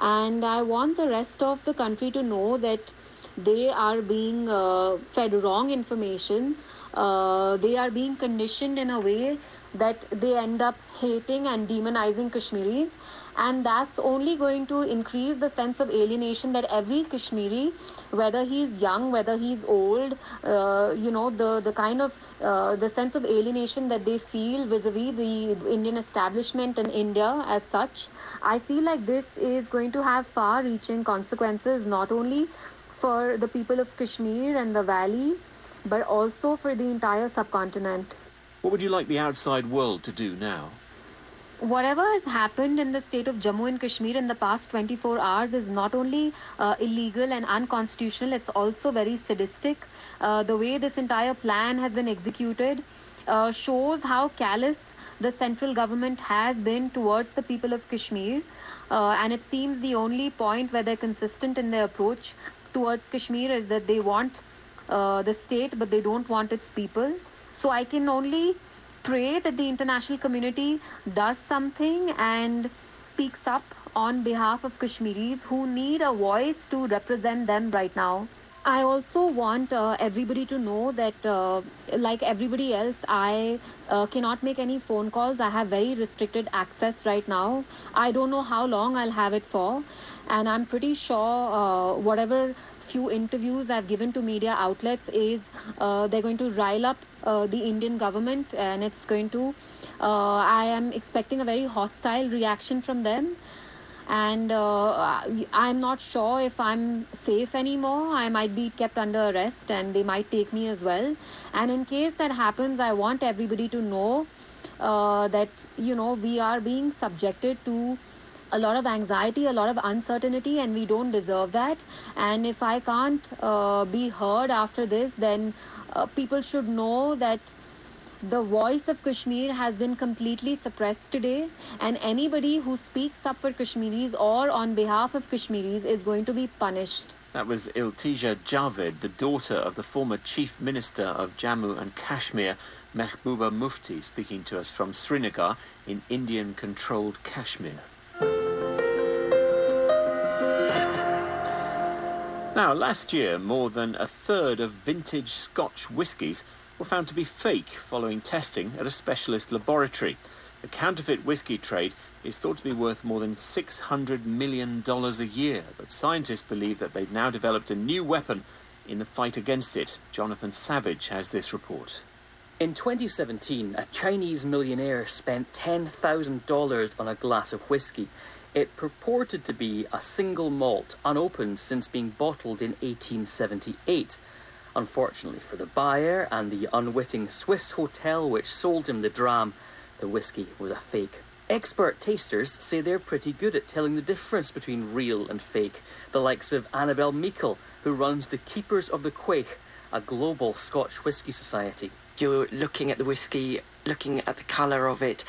and I want the rest of the country to know that they are being uh, fed wrong information. Uh, they are being conditioned in a way that they end up hating and demonizing Kashmiris and that's only going to increase the sense of alienation that every Kashmiri, whether he's young, whether he's old, uh, you know, the, the kind of uh, the sense of alienation that they feel vis-a-vis the Indian establishment in India as such. I feel like this is going to have far-reaching consequences, not only for the people of Kashmir and the valley, but also for the entire subcontinent. What would you like the outside world to do now? Whatever has happened in the state of Jammu and Kashmir in the past 24 hours is not only uh, illegal and unconstitutional, it's also very sadistic. Uh, the way this entire plan has been executed uh, shows how callous the central government has been towards the people of Kashmir. Uh, and it seems the only point where they're consistent in their approach towards Kashmir is that they want uh, the state, but they don't want its people. So I can only pray that the international community does something and speaks up on behalf of Kashmiris who need a voice to represent them right now. I also want uh, everybody to know that, uh, like everybody else, I uh, cannot make any phone calls. I have very restricted access right now. I don't know how long I'll have it for. And I'm pretty sure uh, whatever few interviews I've given to media outlets is uh, they're going to rile up the Indian government and it's going to, uh, I am expecting a very hostile reaction from them. And uh, I'm not sure if I'm safe anymore. I might be kept under arrest and they might take me as well. And in case that happens, I want everybody to know uh, that, you know, we are being subjected to a lot of anxiety, a lot of uncertainty, and we don't deserve that. And if I can't uh, be heard after this, then uh, people should know that the voice of Kashmir has been completely suppressed today, and anybody who speaks up for Kashmiris or on behalf of Kashmiris is going to be punished. That was Iltija Javed, the daughter of the former Chief Minister of Jammu and Kashmir, Mehbooba Mufti, speaking to us from Srinagar in Indian controlled Kashmir. Now, last year, more than a third of vintage Scotch whiskies were found to be fake following testing at a specialist laboratory. The counterfeit whisky trade is thought to be worth more than $600 million a year, but scientists believe that they've now developed a new weapon in the fight against it. Jonathan Savage has this report. In 2017, a Chinese millionaire spent $10,000 on a glass of whiskey. It purported to be a single malt, unopened since being bottled in 1878. Unfortunately for the buyer and the unwitting Swiss hotel which sold him the dram, the whisky was a fake. Expert tasters say they're pretty good at telling the difference between real and fake. The likes of Annabel Meikle, who runs the Keepers of the Quaich, a global Scotch whisky society you're looking at the whiskey, looking at the colour of it.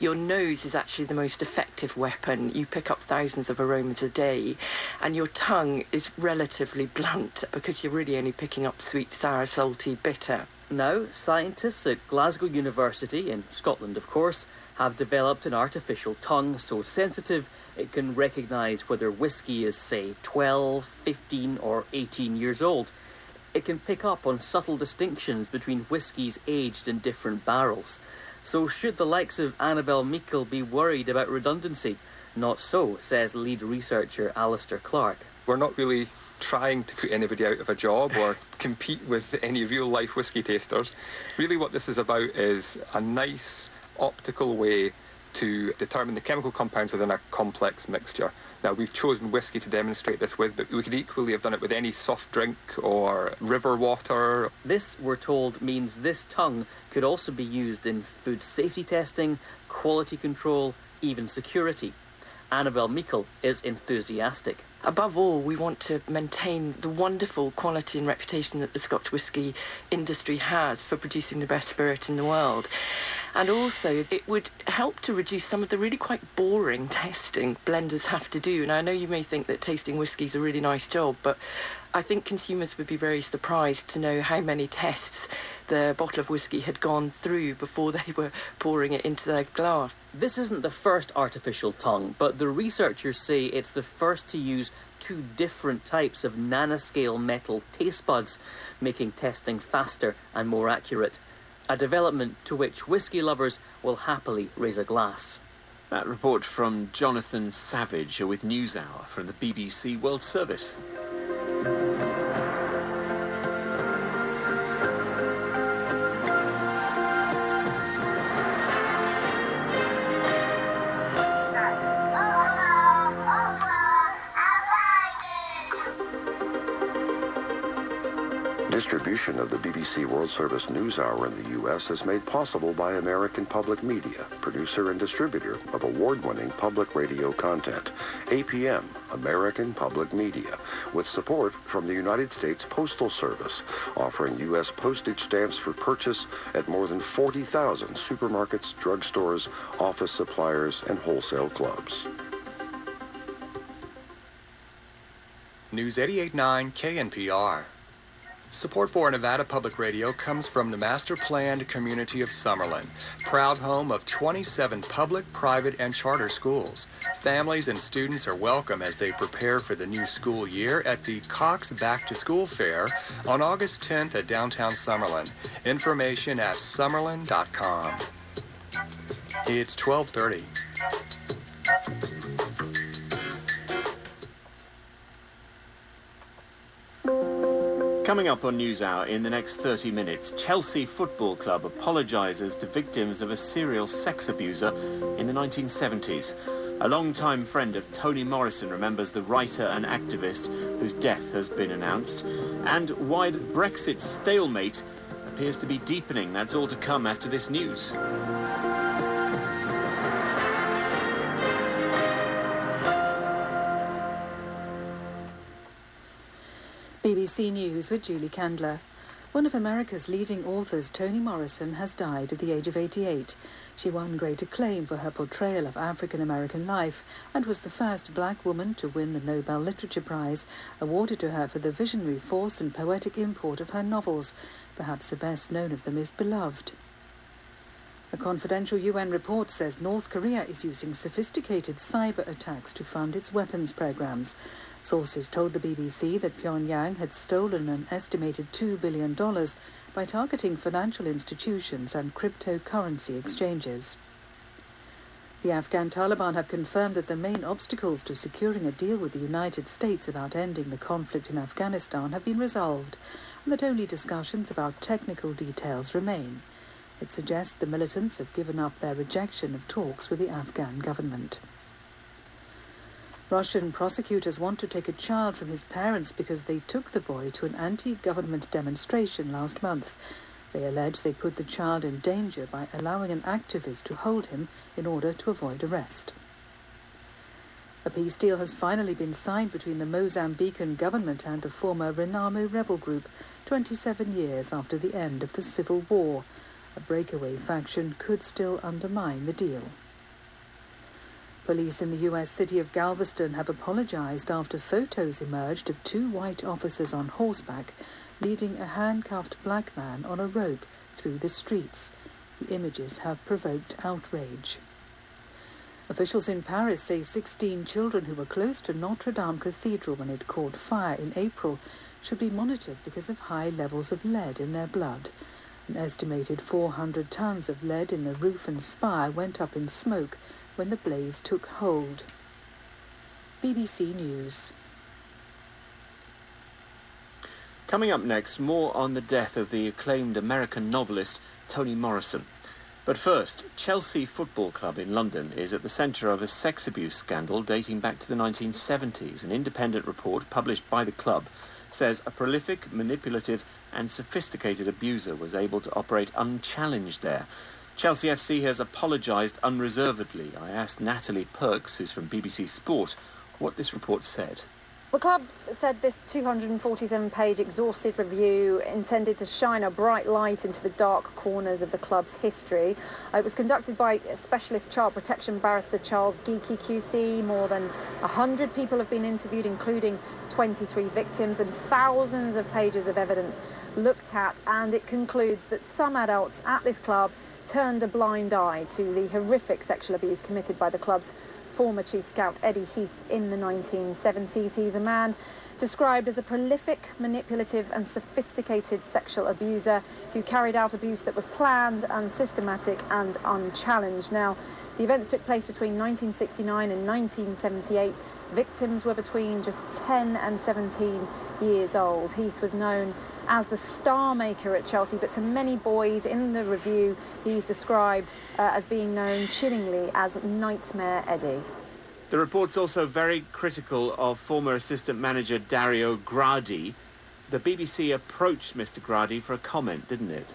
Your nose is actually the most effective weapon. You pick up thousands of aromas a day, and your tongue is relatively blunt because you're really only picking up sweet, sour, salty, bitter. Now, scientists at Glasgow University, in Scotland of course, have developed an artificial tongue so sensitive it can recognise whether whiskey is, say, 12, 15, or 18 years old. It can pick up on subtle distinctions between whiskies aged in different barrels. So, should the likes of Annabel Meikle be worried about redundancy? Not so, says lead researcher Alasdair Clark. We're not really trying to put anybody out of a job or compete with any real life whisky tasters. Really, what this is about is a nice optical way to determine the chemical compounds within a complex mixture. Now, we've chosen whiskey to demonstrate this with, but we could equally have done it with any soft drink or river water. This, we're told, means this tongue could also be used in food safety testing, quality control, even security. Annabel Meikle is enthusiastic. Above all, we want to maintain the wonderful quality and reputation that the Scotch whisky industry has for producing the best spirit in the world. And also, it would help to reduce some of the really quite boring testing blenders have to do. And I know you may think that tasting whisky is a really nice job, but I think consumers would be very surprised to know how many tests the bottle of whisky had gone through before they were pouring it into their glass. This isn't the first artificial tongue, but the researchers say it's the first to use two different types of nanoscale metal taste buds, making testing faster and more accurate a development to which whisky lovers will happily raise a glass. That report from Jonathan Savage with NewsHour from the BBC World Service. Distribution of the BBC World Service News Hour in the U.S. is made possible by American Public Media, producer and distributor of award-winning public radio content. APM, American Public Media, with support from the United States Postal Service, offering U.S. postage stamps for purchase at more than 40,000 supermarkets, drugstores, office suppliers, and wholesale clubs. News 889 KNPR. Support for Nevada Public Radio comes from the master planned community of Summerlin, proud home of 27 public, private, and charter schools. Families and students are welcome as they prepare for the new school year at the Cox Back to School Fair on August 10th at downtown Summerlin. Information at summerlin.com. It's 1230. Coming up on NewsHour in the next 30 minutes, Chelsea Football Club apologises to victims of a serial sex abuser in the 1970s. A long-time friend of Toni Morrison remembers the writer and activist whose death has been announced, and why the Brexit stalemate appears to be deepening. That's all to come after this news. News with Julie Candler. One of America's leading authors, Toni Morrison, has died at the age of 88. She won great acclaim for her portrayal of African American life and was the first black woman to win the Nobel Literature Prize, awarded to her for the visionary force and poetic import of her novels. Perhaps the best known of them is Beloved. A confidential UN report says North Korea is using sophisticated cyber attacks to fund its weapons programs. Sources told the BBC that Pyongyang had stolen an estimated $2 billion by targeting financial institutions and cryptocurrency exchanges. The Afghan Taliban have confirmed that the main obstacles to securing a deal with the United States about ending the conflict in Afghanistan have been resolved, and that only discussions about technical details remain. It suggests the militants have given up their rejection of talks with the Afghan government. Russian prosecutors want to take a child from his parents because they took the boy to an anti government demonstration last month. They allege they put the child in danger by allowing an activist to hold him in order to avoid arrest. A peace deal has finally been signed between the Mozambican government and the former Renamo rebel group 27 years after the end of the civil war. A breakaway faction could still undermine the deal. Police in the U.S. city of Galveston have apologized after photos emerged of two white officers on horseback leading a handcuffed black man on a rope through the streets. The images have provoked outrage. Officials in Paris say 16 children who were close to Notre Dame Cathedral when it caught fire in April should be monitored because of high levels of lead in their blood. An estimated 400 tons of lead in the roof and spire went up in smoke when the blaze took hold. BBC News. Coming up next, more on the death of the acclaimed American novelist Toni Morrison. But first, Chelsea Football Club in London is at the centre of a sex abuse scandal dating back to the 1970s. An independent report published by the club says a prolific, manipulative, and sophisticated abuser was able to operate unchallenged there. Chelsea FC has apologised unreservedly. I asked Natalie Pirks, who's from BBC Sport, what this report said. The club said this 247 page exhaustive review intended to shine a bright light into the dark corners of the club's history. Uh, it was conducted by specialist child protection barrister Charles Geekie QC. More than 100 people have been interviewed, including 23 victims, and thousands of pages of evidence looked at. And it concludes that some adults at this club turned a blind eye to the horrific sexual abuse committed by the club's former Chief Scout Eddie Heath in the 1970s. He's a man described as a prolific, manipulative, and sophisticated sexual abuser who carried out abuse that was planned, and systematic and unchallenged. Now, the events took place between 1969 and 1978. Victims were between just 10 and 17 years old. Heath was known as the star maker at Chelsea, but to many boys in the review, he's described uh, as being known chillingly as Nightmare Eddie. The report's also very critical of former assistant manager Dario Gradi. The BBC approached Mr. Gradi for a comment, didn't it?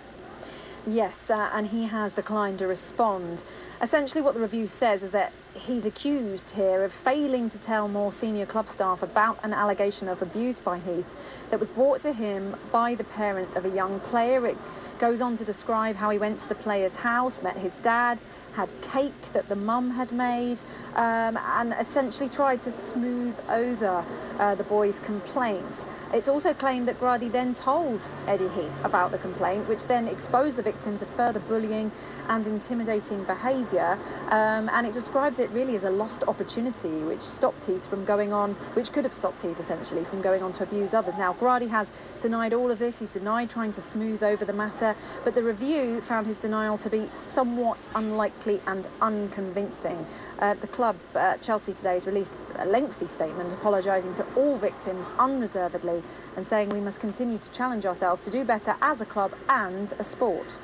Yes, uh, and he has declined to respond. Essentially, what the review says is that he's accused here of failing to tell more senior club staff about an allegation of abuse by Heath that was brought to him by the parent of a young player. It goes on to describe how he went to the player's house, met his dad, had cake that the mum had made, um, and essentially tried to smooth over uh, the boy's complaint. It's also claimed that Gradi then told Eddie Heath about the complaint, which then exposed the victim to further bullying and intimidating behaviour. Um, and it describes it really as a lost opportunity, which stopped Heath from going on, which could have stopped Heath essentially from going on to abuse others. Now, Gradi has denied all of this. He's denied trying to smooth over the matter, but the review found his denial to be somewhat unlikely and unconvincing. Uh, the club, uh, Chelsea today, has released a lengthy statement apologising to all victims unreservedly and saying we must continue to challenge ourselves to do better as a club and a sport.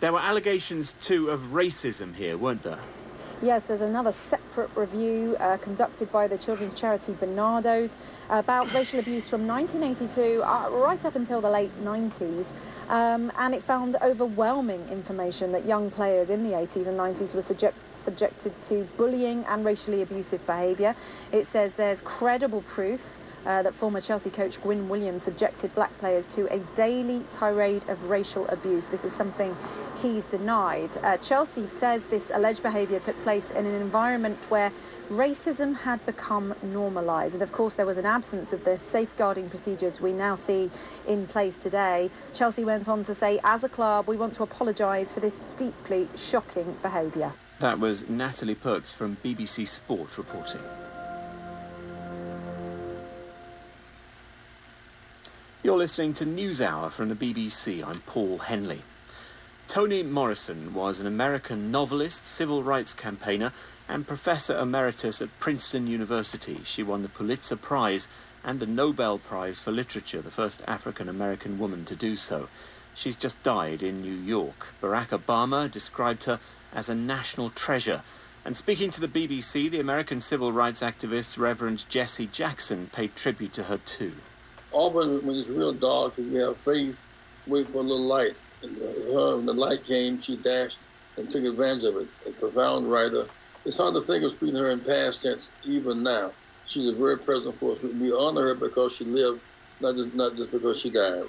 There were allegations too of racism here, weren't there? Yes, there's another separate review uh, conducted by the children's charity Barnardo's about racial abuse from 1982 uh, right up until the late 90s. Um, and it found overwhelming information that young players in the 80s and 90s were subject, subjected to bullying and racially abusive behaviour. It says there's credible proof uh, that former Chelsea coach Gwyn Williams subjected black players to a daily tirade of racial abuse. This is something he's denied. Uh, Chelsea says this alleged behaviour took place in an environment where racism had become normalised. And of course, there was an absence of the safeguarding procedures we now see in place today. Chelsea went on to say, as a club, we want to apologise for this deeply shocking behaviour. That was Natalie Pirks from BBC Sport reporting. You're listening to NewsHour from the BBC. I'm Paul Henley. Toni Morrison was an American novelist, civil rights campaigner, and professor emeritus at Princeton University. She won the Pulitzer Prize and the Nobel Prize for Literature, the first African American woman to do so. She's just died in New York. Barack Obama described her as a national treasure. And speaking to the BBC, the American civil rights activist Reverend Jesse Jackson paid tribute to her too. Auburn, when it's real dark and you have faith, wait for a little light. And uh, her, when the light came, she dashed and took advantage of it. A profound writer. It's hard to think of speaking her in past tense, even now. She's a very present force. We honor her because she lived, not just, not just because she died.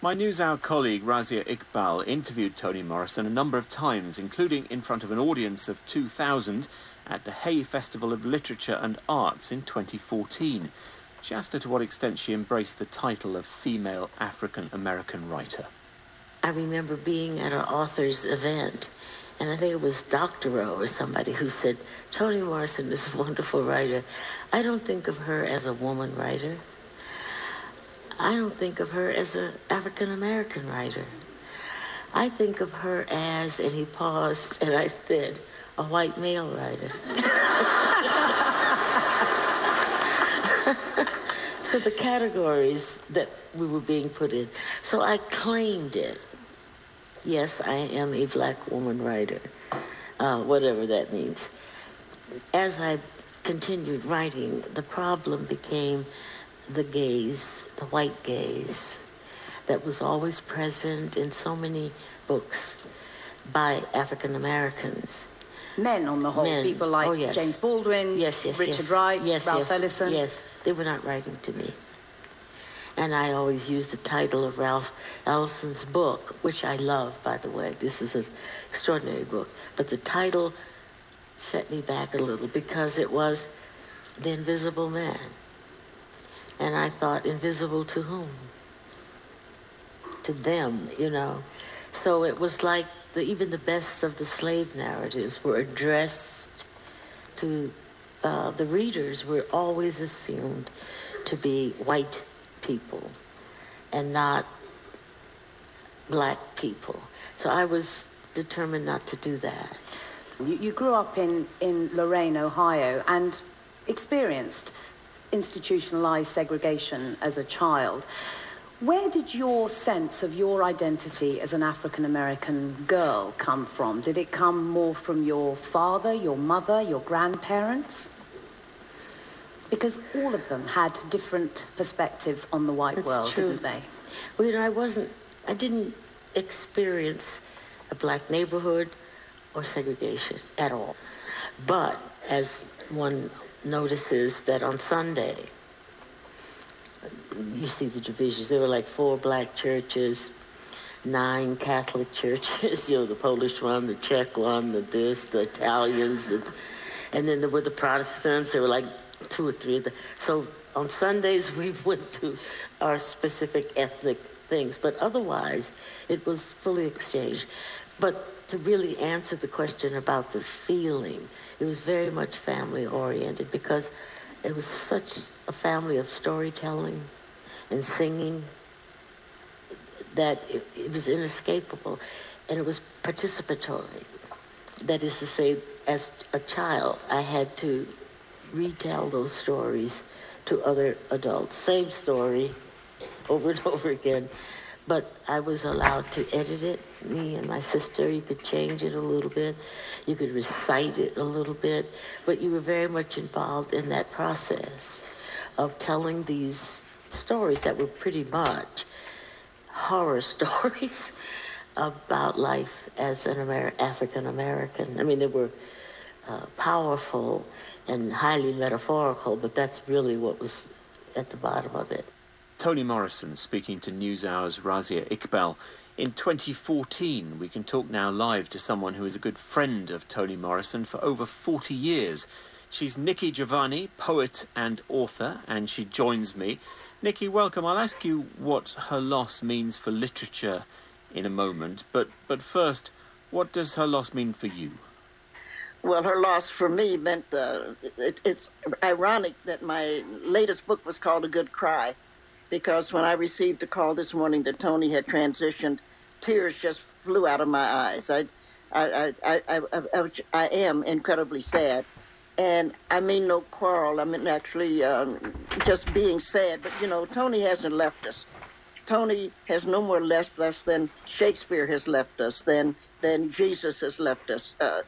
My NewsHour colleague Razia Iqbal interviewed Toni Morrison a number of times, including in front of an audience of 2,000 at the Hay Festival of Literature and Arts in 2014. She asked her to what extent she embraced the title of female African American writer. I remember being at an author's event, and I think it was Doctorow or somebody who said, Toni Morrison is a wonderful writer. I don't think of her as a woman writer. I don't think of her as an African American writer. I think of her as, and he paused, and I said, a white male writer. the categories that we were being put in. So I claimed it. Yes, I am a black woman writer. uh, whatever that means. As I continued writing, the problem became the gaze, the white gaze, that was always present in so many books by African Americans. Men on the whole, Men. people like Oh, yes. James Baldwin, yes, yes, Richard yes. Wright, yes, Ralph yes, Ellison. Yes, they were not writing to me. And I always use the title of Ralph Ellison's book, which I love, by the way. This is an extraordinary book. But the title set me back a little because it was The Invisible Man. And I thought, invisible to whom? To them, you know. So it was like the, even the best of the slave narratives were addressed to uh, the readers, were always assumed to be white people and not black people. So I was determined not to do that. You, you grew up in, in Lorain, Ohio, and experienced institutionalized segregation as a child. Where did your sense of your identity as an African American girl come from? Did it come more from your father, your mother, your grandparents? Because all of them had different perspectives on the white That's world, true. didn't they? Well, you know, I wasn't, I didn't experience a black neighborhood or segregation at all. But as one notices that on Sunday, you see the divisions. There were like four black churches, nine Catholic churches, you know, the Polish one, the Czech one, the this, the Italians, the, and then there were the Protestants. There were like two or three of so on Sundays we went to our specific ethnic things, but otherwise it was fully exchanged. But to really answer the question about the feeling, it was very much family oriented because it was such a family of storytelling and singing that it, it was inescapable and it was participatory. That is to say, as a child, I had to retell those stories to other adults. Same story over and over again. But I was allowed to edit it, me and my sister. You could change it a little bit. You could recite it a little bit. But you were very much involved in that process of telling these stories that were pretty much horror stories about life as an Amer- African American. I mean, they were uh, powerful and highly metaphorical, but that's really what was at the bottom of it. Toni Morrison speaking to NewsHour's Razia Iqbal. In 2014, we can talk now live to someone who is a good friend of Toni Morrison for over 40 years. She's Nikki Giovanni, poet and author, and she joins me. Nikki, welcome. I'll ask you what her loss means for literature in a moment, but, but first, what does her loss mean for you? Well, her loss for me meant uh, it, it's ironic that my latest book was called A Good Cry, because when I received a call this morning that Toni had transitioned, tears just flew out of my eyes. I, I, I, I, I, I, I am incredibly sad. And I mean no quarrel. I mean actually um, just being sad. But you know, Toni hasn't left us. Toni has no more left us than Shakespeare has left us, than than Jesus has left us. Uh,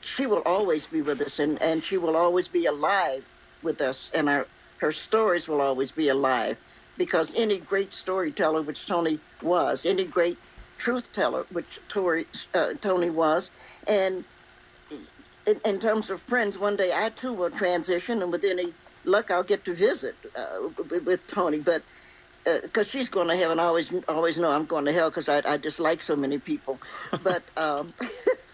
she will always be with us, and, and she will always be alive with us, and our her stories will always be alive, because any great storyteller, which Toni was, any great truth teller, which Tori, uh, Toni was, and in, in terms of friends, one day I too will transition, and with any luck, I'll get to visit uh, with, with Toni, but because uh, she's going to heaven, I always always know I'm going to hell because I, I dislike so many people. But um,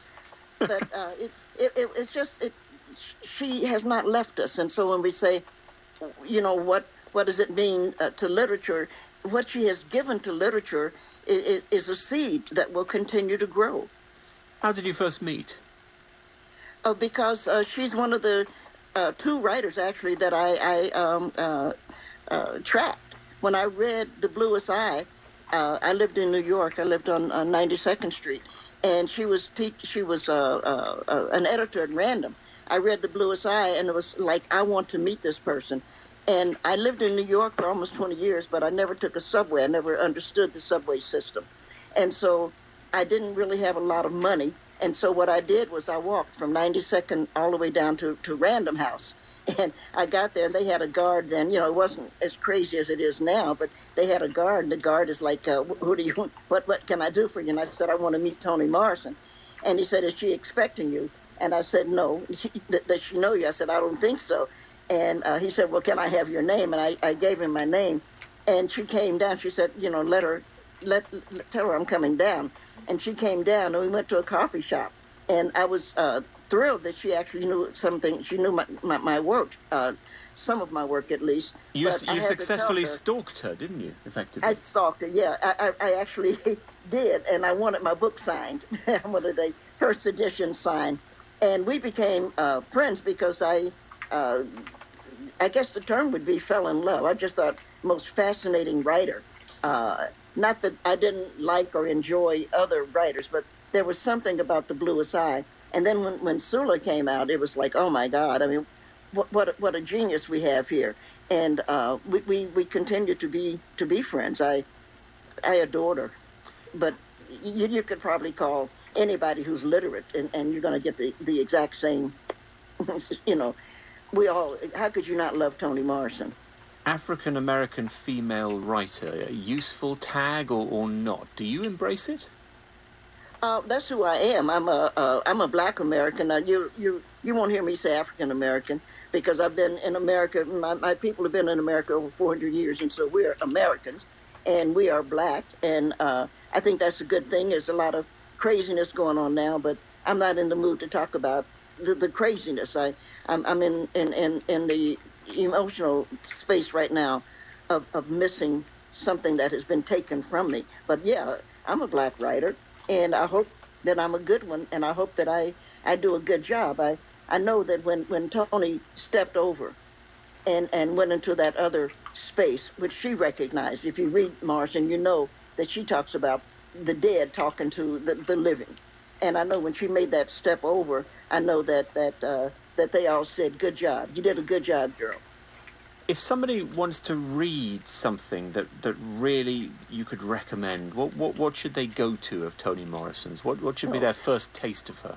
but uh, it, it, it, it's just it, she has not left us, and so when we say, you know, what what does it mean uh, to literature? What she has given to literature is, is a seed that will continue to grow. How did you first meet? Uh, because uh, she's one of the uh, two writers actually that I, I um, uh, uh, tracked. When I read The Bluest Eye, uh, I lived in New York. I lived on, on 92nd Street, and she was te- she was an editor at Random. I read The Bluest Eye, and it was like I want to meet this person. And I lived in New York for almost 20 years, but I never took a subway. I never understood the subway system, and so I didn't really have a lot of money And so what I did was I walked from 92nd all the way down to, to Random House. And I got there and they had a guard then. You know, it wasn't as crazy as it is now, but they had a guard and the guard is like, uh, who do you, what, what can I do for you? And I said, I want to meet Toni Morrison. And he said, is she expecting you? And I said, no. Does she know you? I said, I don't think so. And uh, he said, well, can I have your name? And I, I gave him my name. And she came down. She said, you know, let her, let, let tell her I'm coming down. And she came down and we went to a coffee shop. And I was uh, thrilled that she actually knew something. She knew my, my, my work, uh, some of my work at least. You, you successfully her- stalked her, didn't you? Effectively. I stalked her, yeah. I, I, I actually did, and I wanted my book signed. I wanted a first edition signed. And we became uh, friends because I, uh, I guess the term would be fell in love. I just thought most fascinating writer. Not that I didn't like or enjoy other writers, but there was something about the bluest eye. And then when, when Sula came out, it was like, oh my God! I mean, what what a- what a genius we have here. And uh, we, we we continue to be to be friends. I I adored her, but you, you could probably call anybody who's literate, and, and you're going to get the, the exact same. you know, we all. How could you not love Toni Morrison? African American female writer, a useful tag or, or not? Do you embrace it? Uh, that's who I am. I'm a uh, I'm a Black American. Uh, you you you won't hear me say African American because I've been in America. My, my people have been in America over 400 years, and so we're Americans, and we are Black. And uh, I think that's a good thing. There's a lot of craziness going on now, but I'm not in the mood to talk about the, the craziness. I I'm, I'm in, in in in the emotional space right now of, of missing something that has been taken from me. But yeah, I'm a black writer, and I hope that I'm a good one, and I hope that I, I do a good job. I, I know that when, when Toni stepped over and, and went into that other space, which she recognized, if you read Morrison, you know that she talks about the dead talking to the, the living. And I know when she made that step over, I know that, that, uh, that they all said, good job. You did a good job, girl. If somebody wants to read something that, that really you could recommend, what, what, what should they go to of Toni Morrison's? What, what should be Oh. their first taste of her?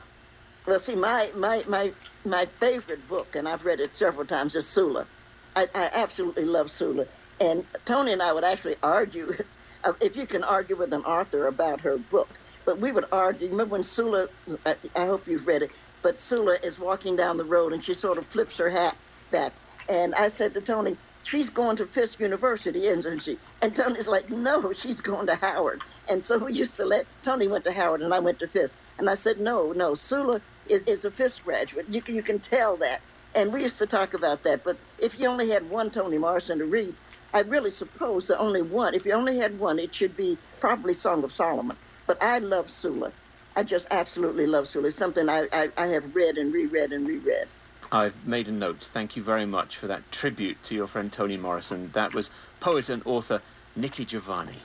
Well, see, my, my, my, my favorite book, and I've read it several times, is Sula. I, I absolutely love Sula. And Toni and I would actually argue, if you can argue with an author about her book, but we would argue. Remember when Sula, I, hope you've read it, but Sula is walking down the road and she sort of flips her hat back. And I said to Toni, she's going to Fisk University, isn't she? And Toni's like, no, she's going to Howard. And so we used to let, Toni went to Howard and I went to Fisk. And I said, no, no, Sula is, is a Fisk graduate. You can, you can tell that. And we used to talk about that. But if you only had one Toni Morrison to read, I really suppose that only one, if you only had one, it should be probably Song of Solomon. But I love Sula. I just absolutely love Sula. It's something I, I, I have read and reread and reread. I've made a note. Thank you very much for that tribute to your friend Toni Morrison. That was poet and author Nikki Giovanni.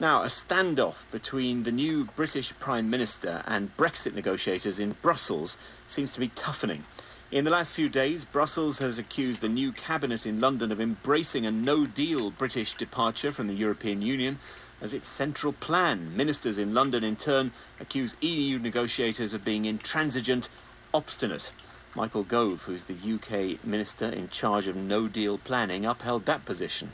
Now, a standoff between the new British Prime Minister and Brexit negotiators in Brussels seems to be toughening. In the last few days, Brussels has accused the new cabinet in London of embracing a no deal British departure from the European Union as its central plan. Ministers in London, in turn, accuse EU negotiators of being intransigent, obstinate. Michael Gove, who's the UK minister in charge of no deal planning, upheld that position.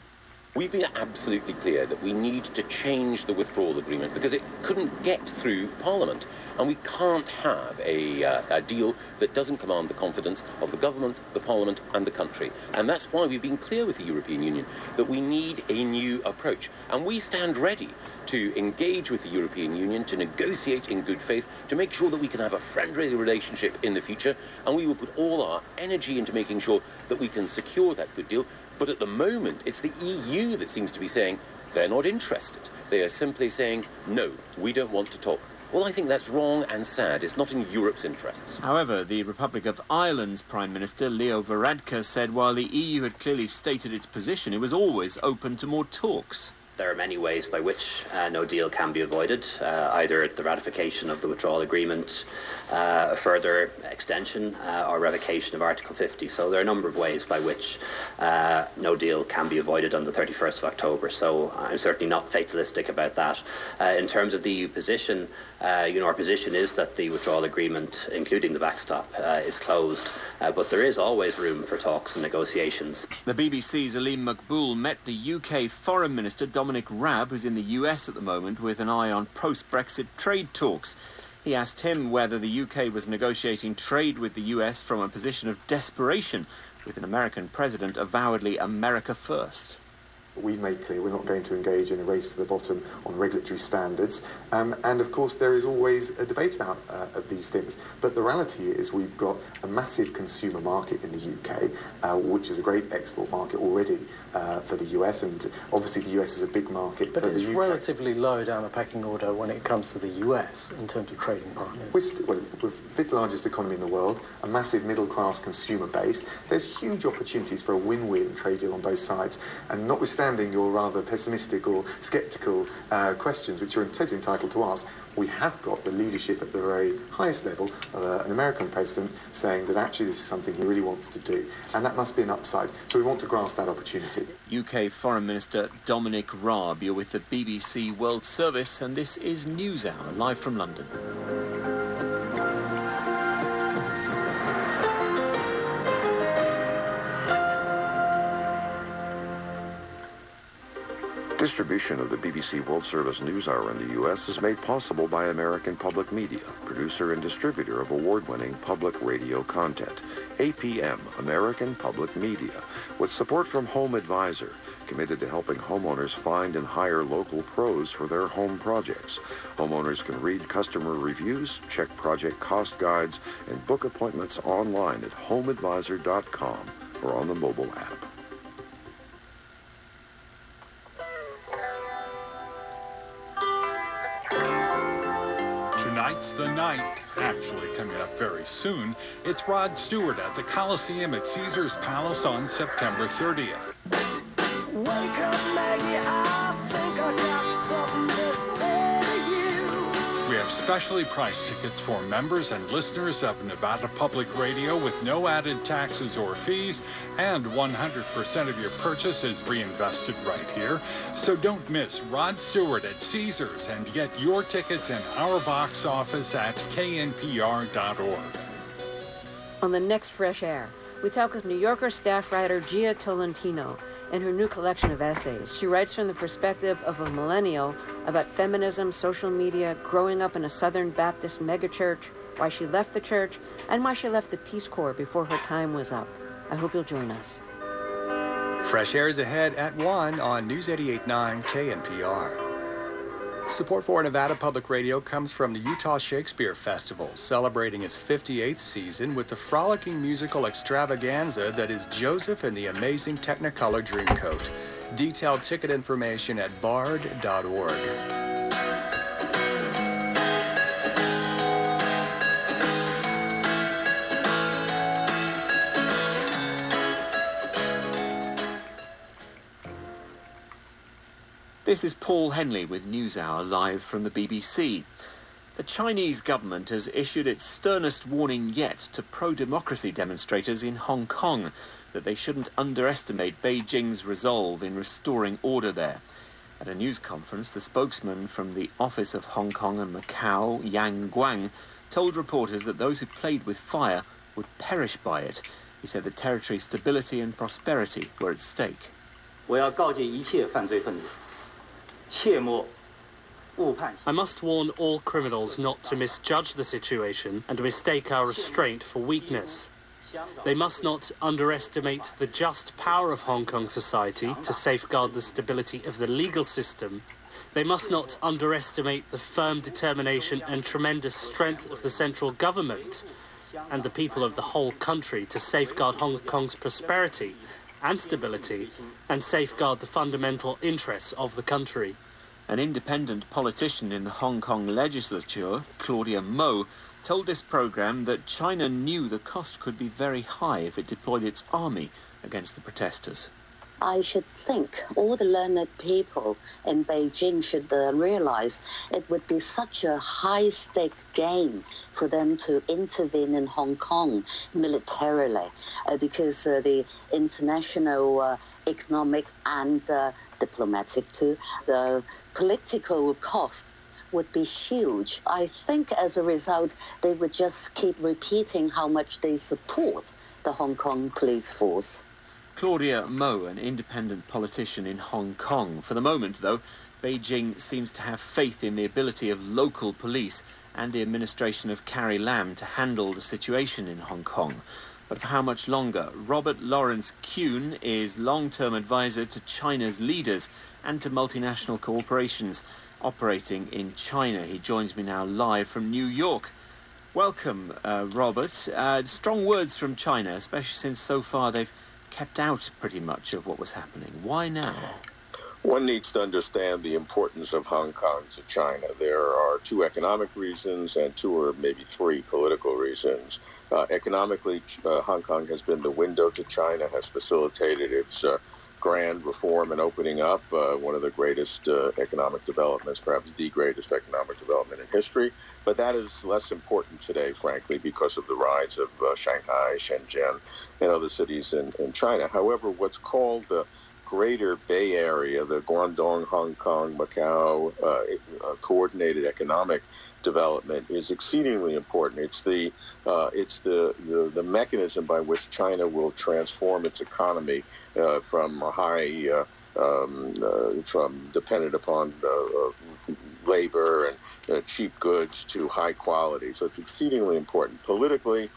We've been absolutely clear that we need to change the withdrawal agreement because it couldn't get through Parliament. And we can't have a, uh, a deal that doesn't command the confidence of the government, the Parliament, and the country. And that's why we've been clear with the European Union that we need a new approach. And we stand ready to engage with the European Union, to negotiate in good faith, to make sure that we can have a friendly relationship in the future. And we will put all our energy into making sure that we can secure that good deal. But at the moment, it's the EU that seems to be saying they're not interested. They are simply saying, no, we don't want to talk. Well, I think that's wrong and sad. It's not in Europe's interests. However, the Republic of Ireland's Prime Minister, Leo Varadkar, said while the EU had clearly stated its position, it was always open to more talks. There are many ways by which uh, no deal can be avoided, uh, either the ratification of the withdrawal agreement, uh, a further extension, uh, or revocation of Article 50. So there are a number of ways by which uh, no deal can be avoided on the 31st of October. So I'm certainly not fatalistic about that. Uh, in terms of the EU position, you know, our position is that the withdrawal agreement, including the backstop, is closed, but there is always room for talks and negotiations. The BBC's Aleem Maqbool met the UK Foreign Minister Dominic Raab, who's in the US at the moment with an eye on post Brexit trade talks. He asked him whether the UK was negotiating trade with the US from a position of desperation, with an American president avowedly America first we've made clear we're not going to engage in a race to the bottom on regulatory standards. Um, and of course, there is always a debate about uh, these things. But the reality is we've got a massive consumer market in the UK, uh, which is a great export market already uh, for the US. And obviously, the US is a big market but for it's the UK. relatively low down the pecking order when it comes to the US in terms of trading partners. We're, st- well, we're fifth largest economy in the world, a massive middle class consumer base. There's huge opportunities for a win win trade deal on both sides. And notwithstanding notwithstanding your rather pessimistic or sceptical uh, questions, which you're totally entitled to ask, we have got the leadership at the very highest level, uh, an American president, saying that actually this is something he really wants to do. And that must be an upside. So we want to grasp that opportunity. UK Foreign Minister Dominic Raab, you're with the BBC World Service, and this is NewsHour, live from London. Distribution of the BBC World Service NewsHour in the U.S. is made possible by American Public Media, producer and distributor of award-winning public radio content. APM, American Public Media, with support from Home Advisor, committed to helping homeowners find and hire local pros for their home projects. Homeowners can read customer reviews, check project cost guides, and book appointments online at homeadvisor.com or on the mobile app. The night, actually coming up very soon. It's Rod Stewart at the Coliseum at Caesar's Palace on September 30th. Wake up, Maggie, I think I got something have specially priced tickets for members and listeners of Nevada Public Radio with no added taxes or fees, and 100% of your purchase is reinvested right here. So don't miss Rod Stewart at Caesars and get your tickets in our box office at knpr.org. On the next Fresh Air, we talk with New Yorker staff writer Jia Tolentino in her new collection of essays. She writes from the perspective of a millennial about feminism, social media, growing up in a Southern Baptist megachurch, why she left the church, and why she left the Peace Corps before her time was up. I hope you'll join us. Fresh Air is ahead at 1 on News 88.9 KNPR. Support for Nevada Public Radio comes from the Utah Shakespeare Festival, celebrating its 58th season with the frolicking musical extravaganza that is Joseph and the Amazing Technicolor Dreamcoat. Detailed ticket information at bard.org. This is Paul Henley with NewsHour live from the BBC. The Chinese government has issued its sternest warning yet to pro-democracy demonstrators in Hong Kong that they shouldn't underestimate Beijing's resolve in restoring order there. At a news conference, the spokesman from the Office of Hong Kong and Macau, Yang Guang, told reporters that those who played with fire would perish by it. He said the territory's stability and prosperity were at stake. 我要告诫一切犯罪分子，切莫误判。 I must warn all criminals not to misjudge the situation and mistake our restraint for weakness. They must not underestimate the just power of Hong Kong society to safeguard the stability of the legal system. They must not underestimate the firm determination and tremendous strength of the central government and the people of the whole country to safeguard Hong Kong's prosperity and stability and safeguard the fundamental interests of the country. An independent politician in the Hong Kong legislature, Claudia Mo, told this programme that China knew the cost could be very high if it deployed its army against the protesters. I should think all the learned people in Beijing should uh, realize it would be such a high stake game for them to intervene in Hong Kong militarily uh, because uh, the international uh, economic and uh, diplomatic too, the political costs would be huge. I think as a result, they would just keep repeating how much they support the Hong Kong police force. Claudia Mo, an independent politician in Hong Kong. For the moment, though, Beijing seems to have faith in the ability of local police and the administration of Carrie Lam to handle the situation in Hong Kong. But for how much longer? Robert Lawrence Kuhn is long term advisor to China's leaders and to multinational corporations operating in China. He joins me now live from New York. Welcome, uh, Robert. Uh, strong words from China, especially since so far they've kept out pretty much of what was happening. Why now? One needs to understand the importance of Hong Kong to China. There are two economic reasons and two or maybe three political reasons. Uh, economically, uh, Hong Kong has been the window to China, has facilitated its uh, grand reform and opening up, uh, one of the greatest uh, economic developments, perhaps the greatest economic development in history. But that is less important today, frankly, because of the rise of uh, Shanghai, Shenzhen, and other cities in, in China. However, what's called the Greater Bay Area, the Guangdong, Hong Kong, Macau uh, uh, coordinated economic development is exceedingly important. It's the uh, it's the, the, the mechanism by which China will transform its economy uh, from high uh, um, uh, from dependent upon labor and cheap goods to high quality. So it's exceedingly important politically.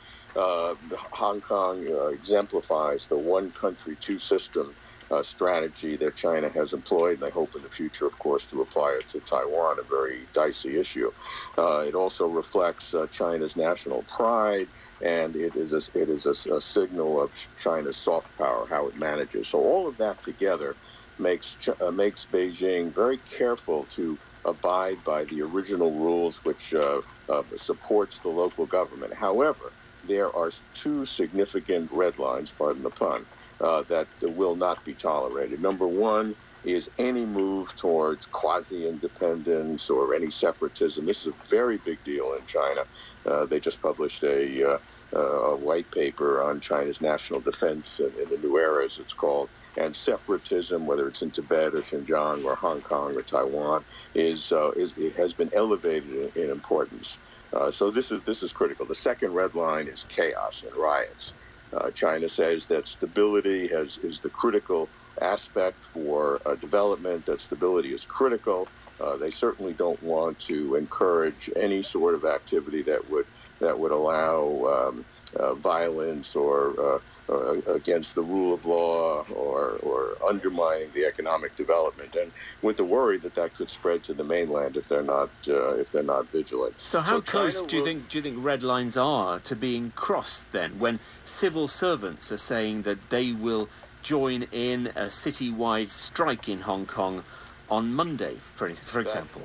Hong Kong exemplifies the one country, two system uh, strategy that China has employed, and I hope in the future, of course, to apply it to Taiwan, a very dicey issue. Uh, it also reflects uh, China's national pride. And it is a, it is a, a, signal of China's soft power, how it manages. So all of that together makes uh, makes Beijing very careful to abide by the original rules, which uh, uh, supports the local government. However, there are two significant red lines, pardon the pun, uh, that will not be tolerated. Number one is any move towards quasi independence or any separatism. This is a very big deal in China. Uh, they just published a, uh, uh a, white paper on China's national defense in, in, the new era, as it's called. And separatism, whether it's in Tibet or Xinjiang or Hong Kong or Taiwan, is, uh, is has been elevated in, in importance. Uh, so this is this is critical. The second red line is chaos and riots. Uh, China says that stability has, is the critical aspect for uh, development, that stability is critical. Uh, they certainly don't want to encourage any sort of activity that would that would allow um, violence or uh, uh, against the rule of law or, or undermining the economic development, and with the worry that that could spread to the mainland if they're not uh, if they're not vigilant. So, how so close China do you will... think do you think red lines are to being crossed then, when civil servants are saying that they will join in a citywide strike in Hong Kong on Monday, for, for example?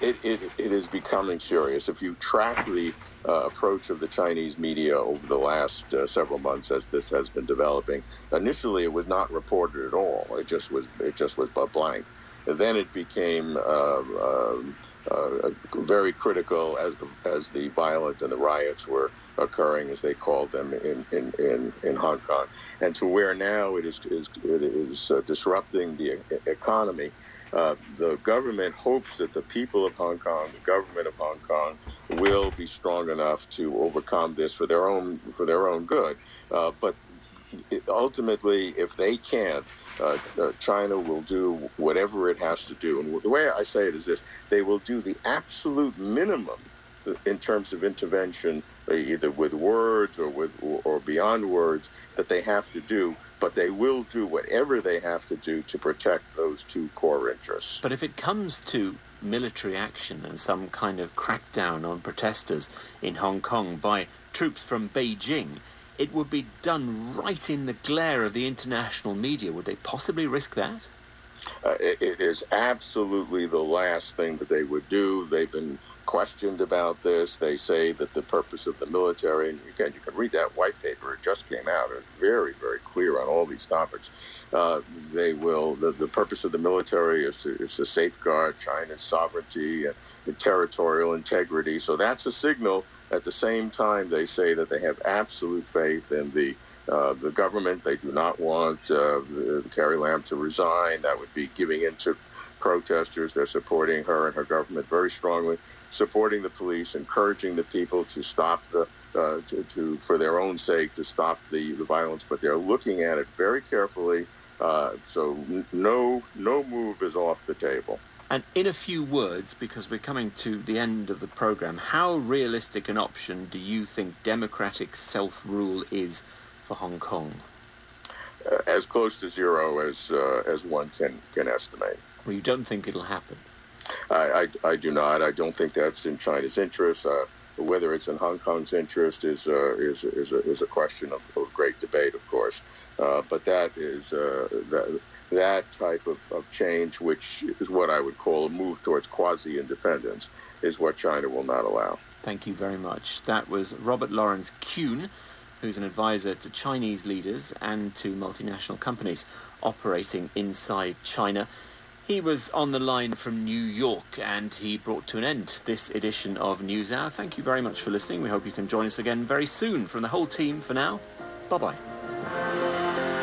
It, it, it is becoming serious. If you track the uh, approach of the Chinese media over the last uh, several months as this has been developing, initially it was not reported at all. It just was it just was blank. And then it became uh, um, uh, very critical as the as the violence and the riots were occurring, as they called them in in, in, in Hong Kong, and to where now it is is it is uh, disrupting the economy uh, the government hopes that the people of Hong Kong, the government of Hong Kong, will be strong enough to overcome this for their own for their own good. Uh, but ultimately, if they can't, uh, uh, China will do whatever it has to do. And the way I say it is this: they will do the absolute minimum in terms of intervention, either with words or with or beyond words, that they have to do but they will do whatever they have to do to protect those two core interests. But if it comes to military action and some kind of crackdown on protesters in Hong Kong by troops from Beijing, it would be done right in the glare of the international media. Would they possibly risk that? Uh, it, it is absolutely the last thing that they would do. They've been questioned about this. They say that the purpose of the military, and again, you can read that white paper, it just came out, it's very, very clear on all these topics. Uh, they will, the, the purpose of the military is to, is to safeguard China's sovereignty and, and territorial integrity. So that's a signal. At the same time, they say that they have absolute faith in the uh, the government. They do not want uh, Carrie Lam to resign. That would be giving in to protesters. They're supporting her and her government very strongly, supporting the police, encouraging the people to stop the uh, to, to, for their own sake to stop the, the violence. But they're looking at it very carefully. Uh, so no no move is off the table. And in a few words, because we're coming to the end of the program, how realistic an option do you think democratic self rule is for Hong Kong? Uh, as close to zero as uh, as one can can estimate. Well, you don't think it'll happen? I, I, I do not. I don't think that's in China's interest. Uh, whether it's in Hong Kong's interest is uh, is is a, is a question of, of great debate, of course. Uh, but that is uh, that that type of, of change, which is what I would call a move towards quasi-independence, is what China will not allow. Thank you very much. That was Robert Lawrence Kuhn who's an advisor to Chinese leaders and to multinational companies operating inside China. He was on the line from New York and he brought to an end this edition of NewsHour. Thank you very much for listening. We hope you can join us again very soon. From the whole team for now, bye bye.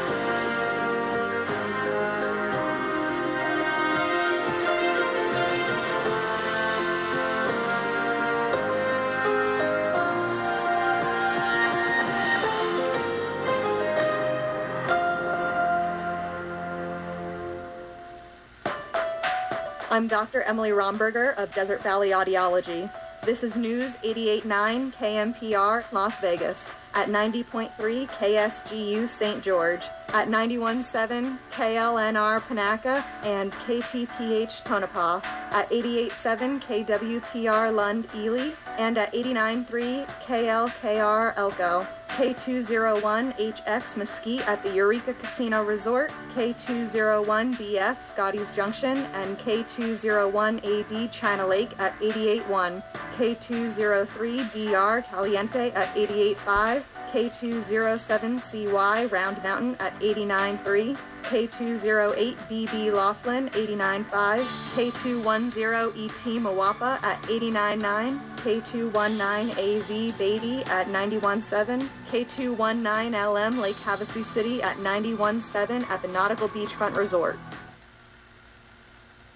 I'm Dr. Emily Romberger of Desert Valley Audiology. This is News 88.9 KNPR Las Vegas at 90.3 KSGU St. George, at 91.7 KLNR Panaca and KTPH Tonopah, at 88.7 KWPR Lund Ely, and at 89.3 KLKR Elko. K201HX Mesquite at the Eureka Casino Resort, K201BF Scotty's Junction, and K201AD China Lake at 881, K203DR Caliente at 88.5, K207CY Round Mountain at 89.3, K208BB Laughlin 89.5, K210ET Moapa at 89.9, K219AV Beatty at 91.7, K219LM Lake Havasu City at 91.7 at the Nautical Beachfront Resort.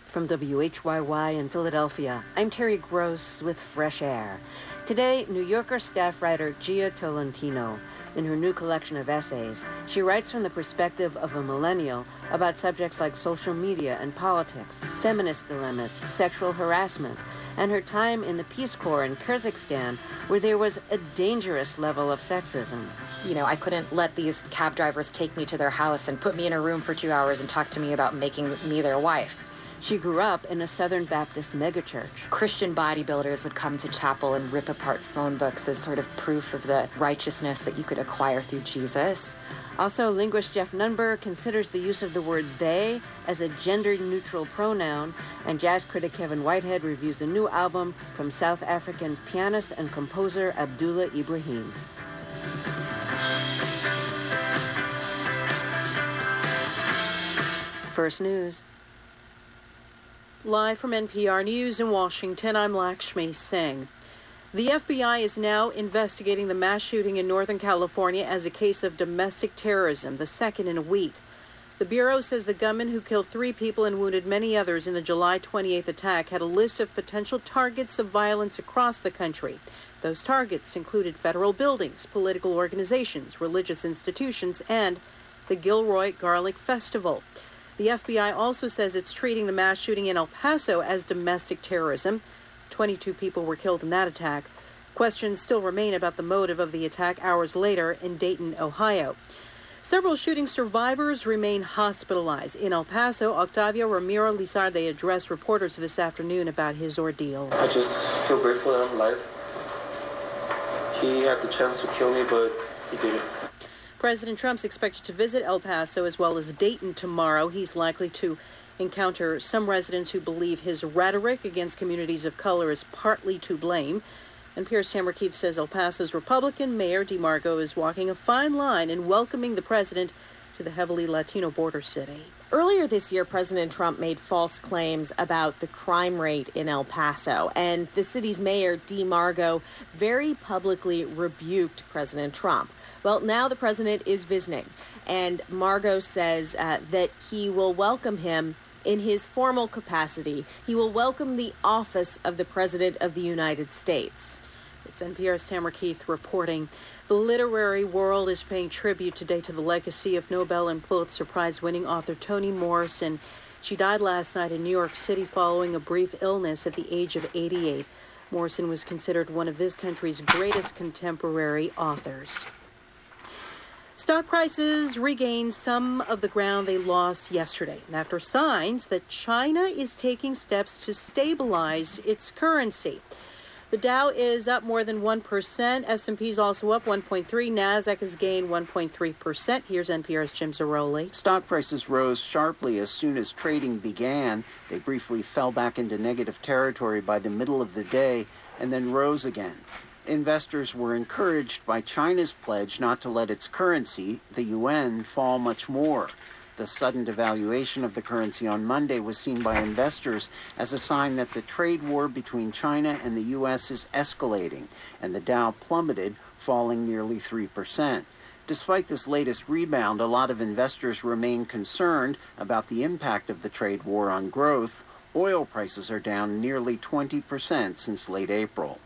From WHYY in Philadelphia, I'm Terry Gross with Fresh Air. Today, New Yorker staff writer Jia Tolentino. In her new collection of essays, she writes from the perspective of a millennial about subjects like social media and politics, feminist dilemmas, sexual harassment, and her time in the Peace Corps in Kyrgyzstan, where there was a dangerous level of sexism. You know, I couldn't let these cab drivers take me to their house and put me in a room for two hours and talk to me about making me their wife. She grew up in a Southern Baptist megachurch. Christian bodybuilders would come to chapel and rip apart phone books as sort of proof of the righteousness that you could acquire through Jesus. Also, linguist Geoff Nunberg considers the use of the word they as a gender neutral pronoun, and jazz critic Kevin Whitehead reviews the new album from South African pianist and composer Abdullah Ibrahim. First News. Live from NPR News in Washington, I'm Lakshmi Singh. The FBI is now investigating the mass shooting in Northern California as a case of domestic terrorism, the second in a week. The Bureau says the gunman who killed three people and wounded many others in the July 28th attack had a list of potential targets of violence across the country. Those targets included federal buildings, political organizations, religious institutions, and the Gilroy Garlic Festival. The FBI also says it's treating the mass shooting in El Paso as domestic terrorism. 22 people were killed in that attack. Questions still remain about the motive of the attack hours later in Dayton, Ohio. Several shooting survivors remain hospitalized. In El Paso, Octavio Ramiro Lizarde addressed reporters this afternoon about his ordeal. I just feel grateful that I'm alive. He had the chance to kill me, but he didn't. President Trump's expected to visit El Paso as well as Dayton tomorrow. He's likely to encounter some residents who believe his rhetoric against communities of color is partly to blame. And Pierce Tamara Keith says El Paso's Republican Mayor Dee Margo is walking a fine line in welcoming the president to the heavily Latino border city. Earlier this year, President Trump made false claims about the crime rate in El Paso, and the city's mayor, Dee Margo, very publicly rebuked President Trump. Well, now the president is visiting, and Margo says uh, that he will welcome him in his formal capacity. He will welcome the office of the President of the United States. It's NPR's Tamara-Keith reporting. The literary world is paying tribute today to the legacy of Nobel and Pulitzer Prize winning author Toni Morrison. She died last night in New York City following a brief illness at the age of 88. Morrison was considered one of this country's greatest contemporary authors. Stock prices regained some of the ground they lost yesterday after signs that China is taking steps to stabilize its currency. The Dow is up more than 1%. S&P is also up 1.3. Nasdaq has gained 1.3%. Here's NPR's Jim Zarroli. Stock prices rose sharply as soon as trading began. They briefly fell back into negative territory by the middle of the day and then rose again. Investors were encouraged by China's pledge not to let its currency, the yuan, fall much more. The sudden devaluation of the currency on Monday was seen by investors as a sign that the trade war between China and the U.S. is escalating, and the Dow plummeted, falling nearly 3%. Despite this latest rebound, a lot of investors remain concerned about the impact of the trade war on growth. Oil prices are down nearly 20% since late April.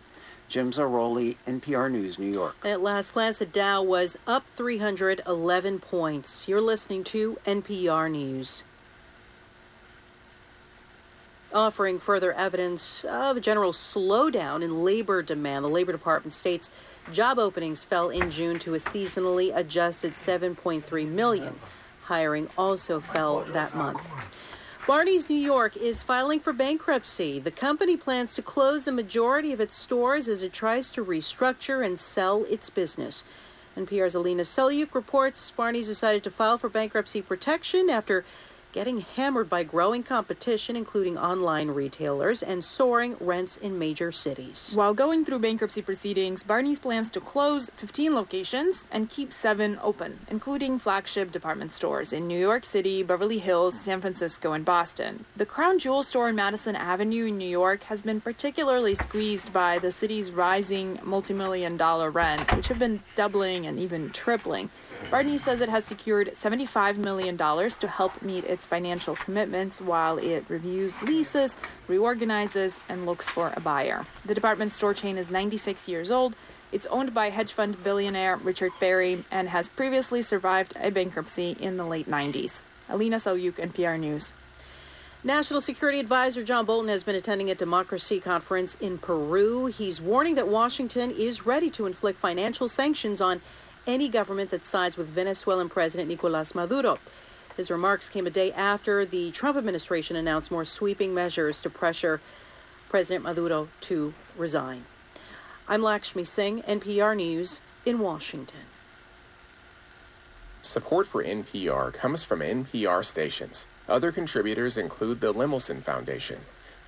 Jim Zarroli, NPR News, New York. At last glance, the Dow was up 311 points. You're listening to NPR News. Offering further evidence of a general slowdown in labor demand, the Labor Department states job openings fell in June to a seasonally adjusted 7.3 million. Hiring also fell that month. Barney's New York is filing for bankruptcy. The company plans to close a majority of its stores as it tries to restructure and sell its business. NPR's Alina Selyukh reports Barney's decided to file for bankruptcy protection after getting hammered by growing competition, including online retailers, and soaring rents in major cities. While going through bankruptcy proceedings, Barney's plans to close 15 locations and keep seven open, including flagship department stores in New York City, Beverly Hills, San Francisco, and Boston. The Crown Jewel store in Madison Avenue in New York has been particularly squeezed by the city's rising multimillion dollar rents, which have been doubling and even tripling. Barney's says it has secured $75 million to help meet its financial commitments while it reviews leases, reorganizes, and looks for a buyer. The department store chain is 96 years old. It's owned by hedge fund billionaire Richard Perry and has previously survived a bankruptcy in the late 90s. Alina Selyukh, NPR News. National Security Advisor John Bolton has been attending a democracy conference in Peru. He's warning that Washington is ready to inflict financial sanctions on any government that sides with Venezuelan President Nicolas Maduro. His remarks came a day after the Trump administration announced more sweeping measures to pressure President Maduro to resign. I'm Lakshmi Singh, NPR News in Washington. Support for NPR comes from NPR stations. Other contributors include the Lemelson Foundation,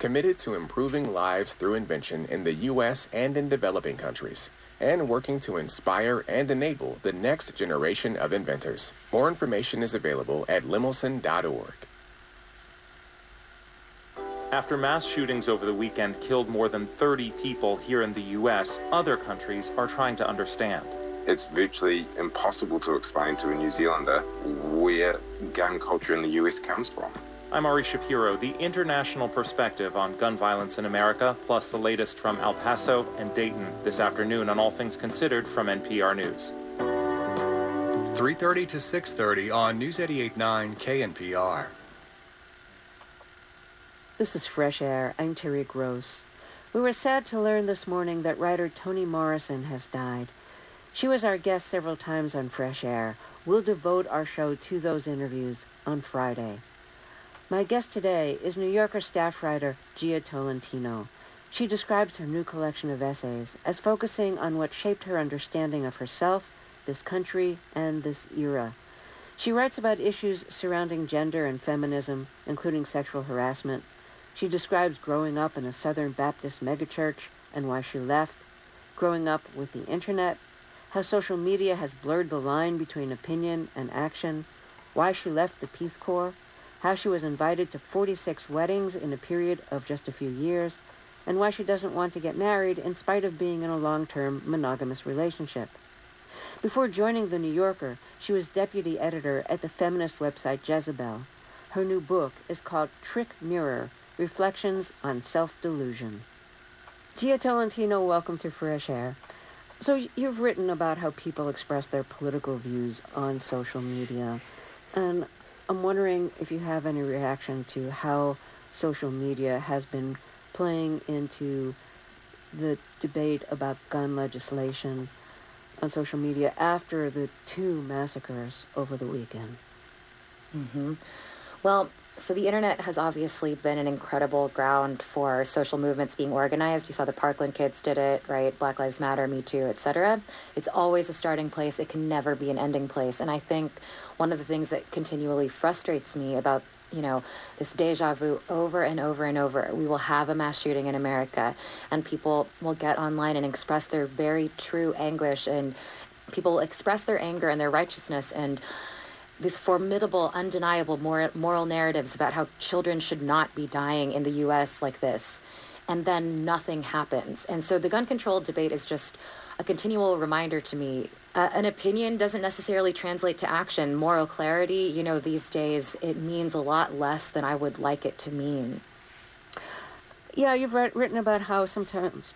committed to improving lives through invention in the U.S. and in developing countries and working to inspire and enable the next generation of inventors. More information is available at lemelson.org. After mass shootings over the weekend killed more than 30 people here in the U.S., other countries are trying to understand. It's virtually impossible to explain to a New Zealander where gun culture in the U.S. comes from. I'm Ari Shapiro, the international perspective on gun violence in America, plus the latest from El Paso and Dayton this afternoon on All Things Considered from NPR News. 3:30 to 6:30 on News 88.9 KNPR. This is Fresh Air. I'm Terry Gross. We were sad to learn this morning that writer Toni Morrison has died. She was our guest several times on Fresh Air. We'll devote our show to those interviews on Friday. My guest today is New Yorker staff writer Jia Tolentino. She describes her new collection of essays as focusing on what shaped her understanding of herself, this country, and this era. She writes about issues surrounding gender and feminism, including sexual harassment. She describes growing up in a Southern Baptist megachurch and why she left, growing up with the internet, how social media has blurred the line between opinion and action, why she left the Peace Corps, how she was invited to 46 weddings in a period of just a few years, and why she doesn't want to get married in spite of being in a long-term monogamous relationship. Before joining The New Yorker, she was deputy editor at the feminist website Jezebel. Her new book is called Trick Mirror, Reflections on Self-Delusion. Jia Tolentino, welcome to Fresh Air. So you've written about how people express their political views on social media, and I'm wondering if you have any reaction to how social media has been playing into the debate about gun legislation on social media after the two massacres over the weekend. Mm-hmm. Well, so the internet has obviously been an incredible ground for social movements being organized. You saw the Parkland kids did it, right? Black Lives Matter, Me Too, etc. It's always a starting place. It can never be an ending place. And I think one of the things that continually frustrates me about you know, this deja vu over and over and over. We will have a mass shooting in America, and people will get online and express their very true anguish, and people express their anger and their righteousness and these formidable, undeniable moral, narratives about how children should not be dying in the U.S. like this, and then nothing happens. And so the gun control debate is just a continual reminder to me. Uh, an opinion doesn't necessarily translate to action. Moral clarity, you know, these days it means a lot less than I would like it to mean. Yeah, you've written about how sometimes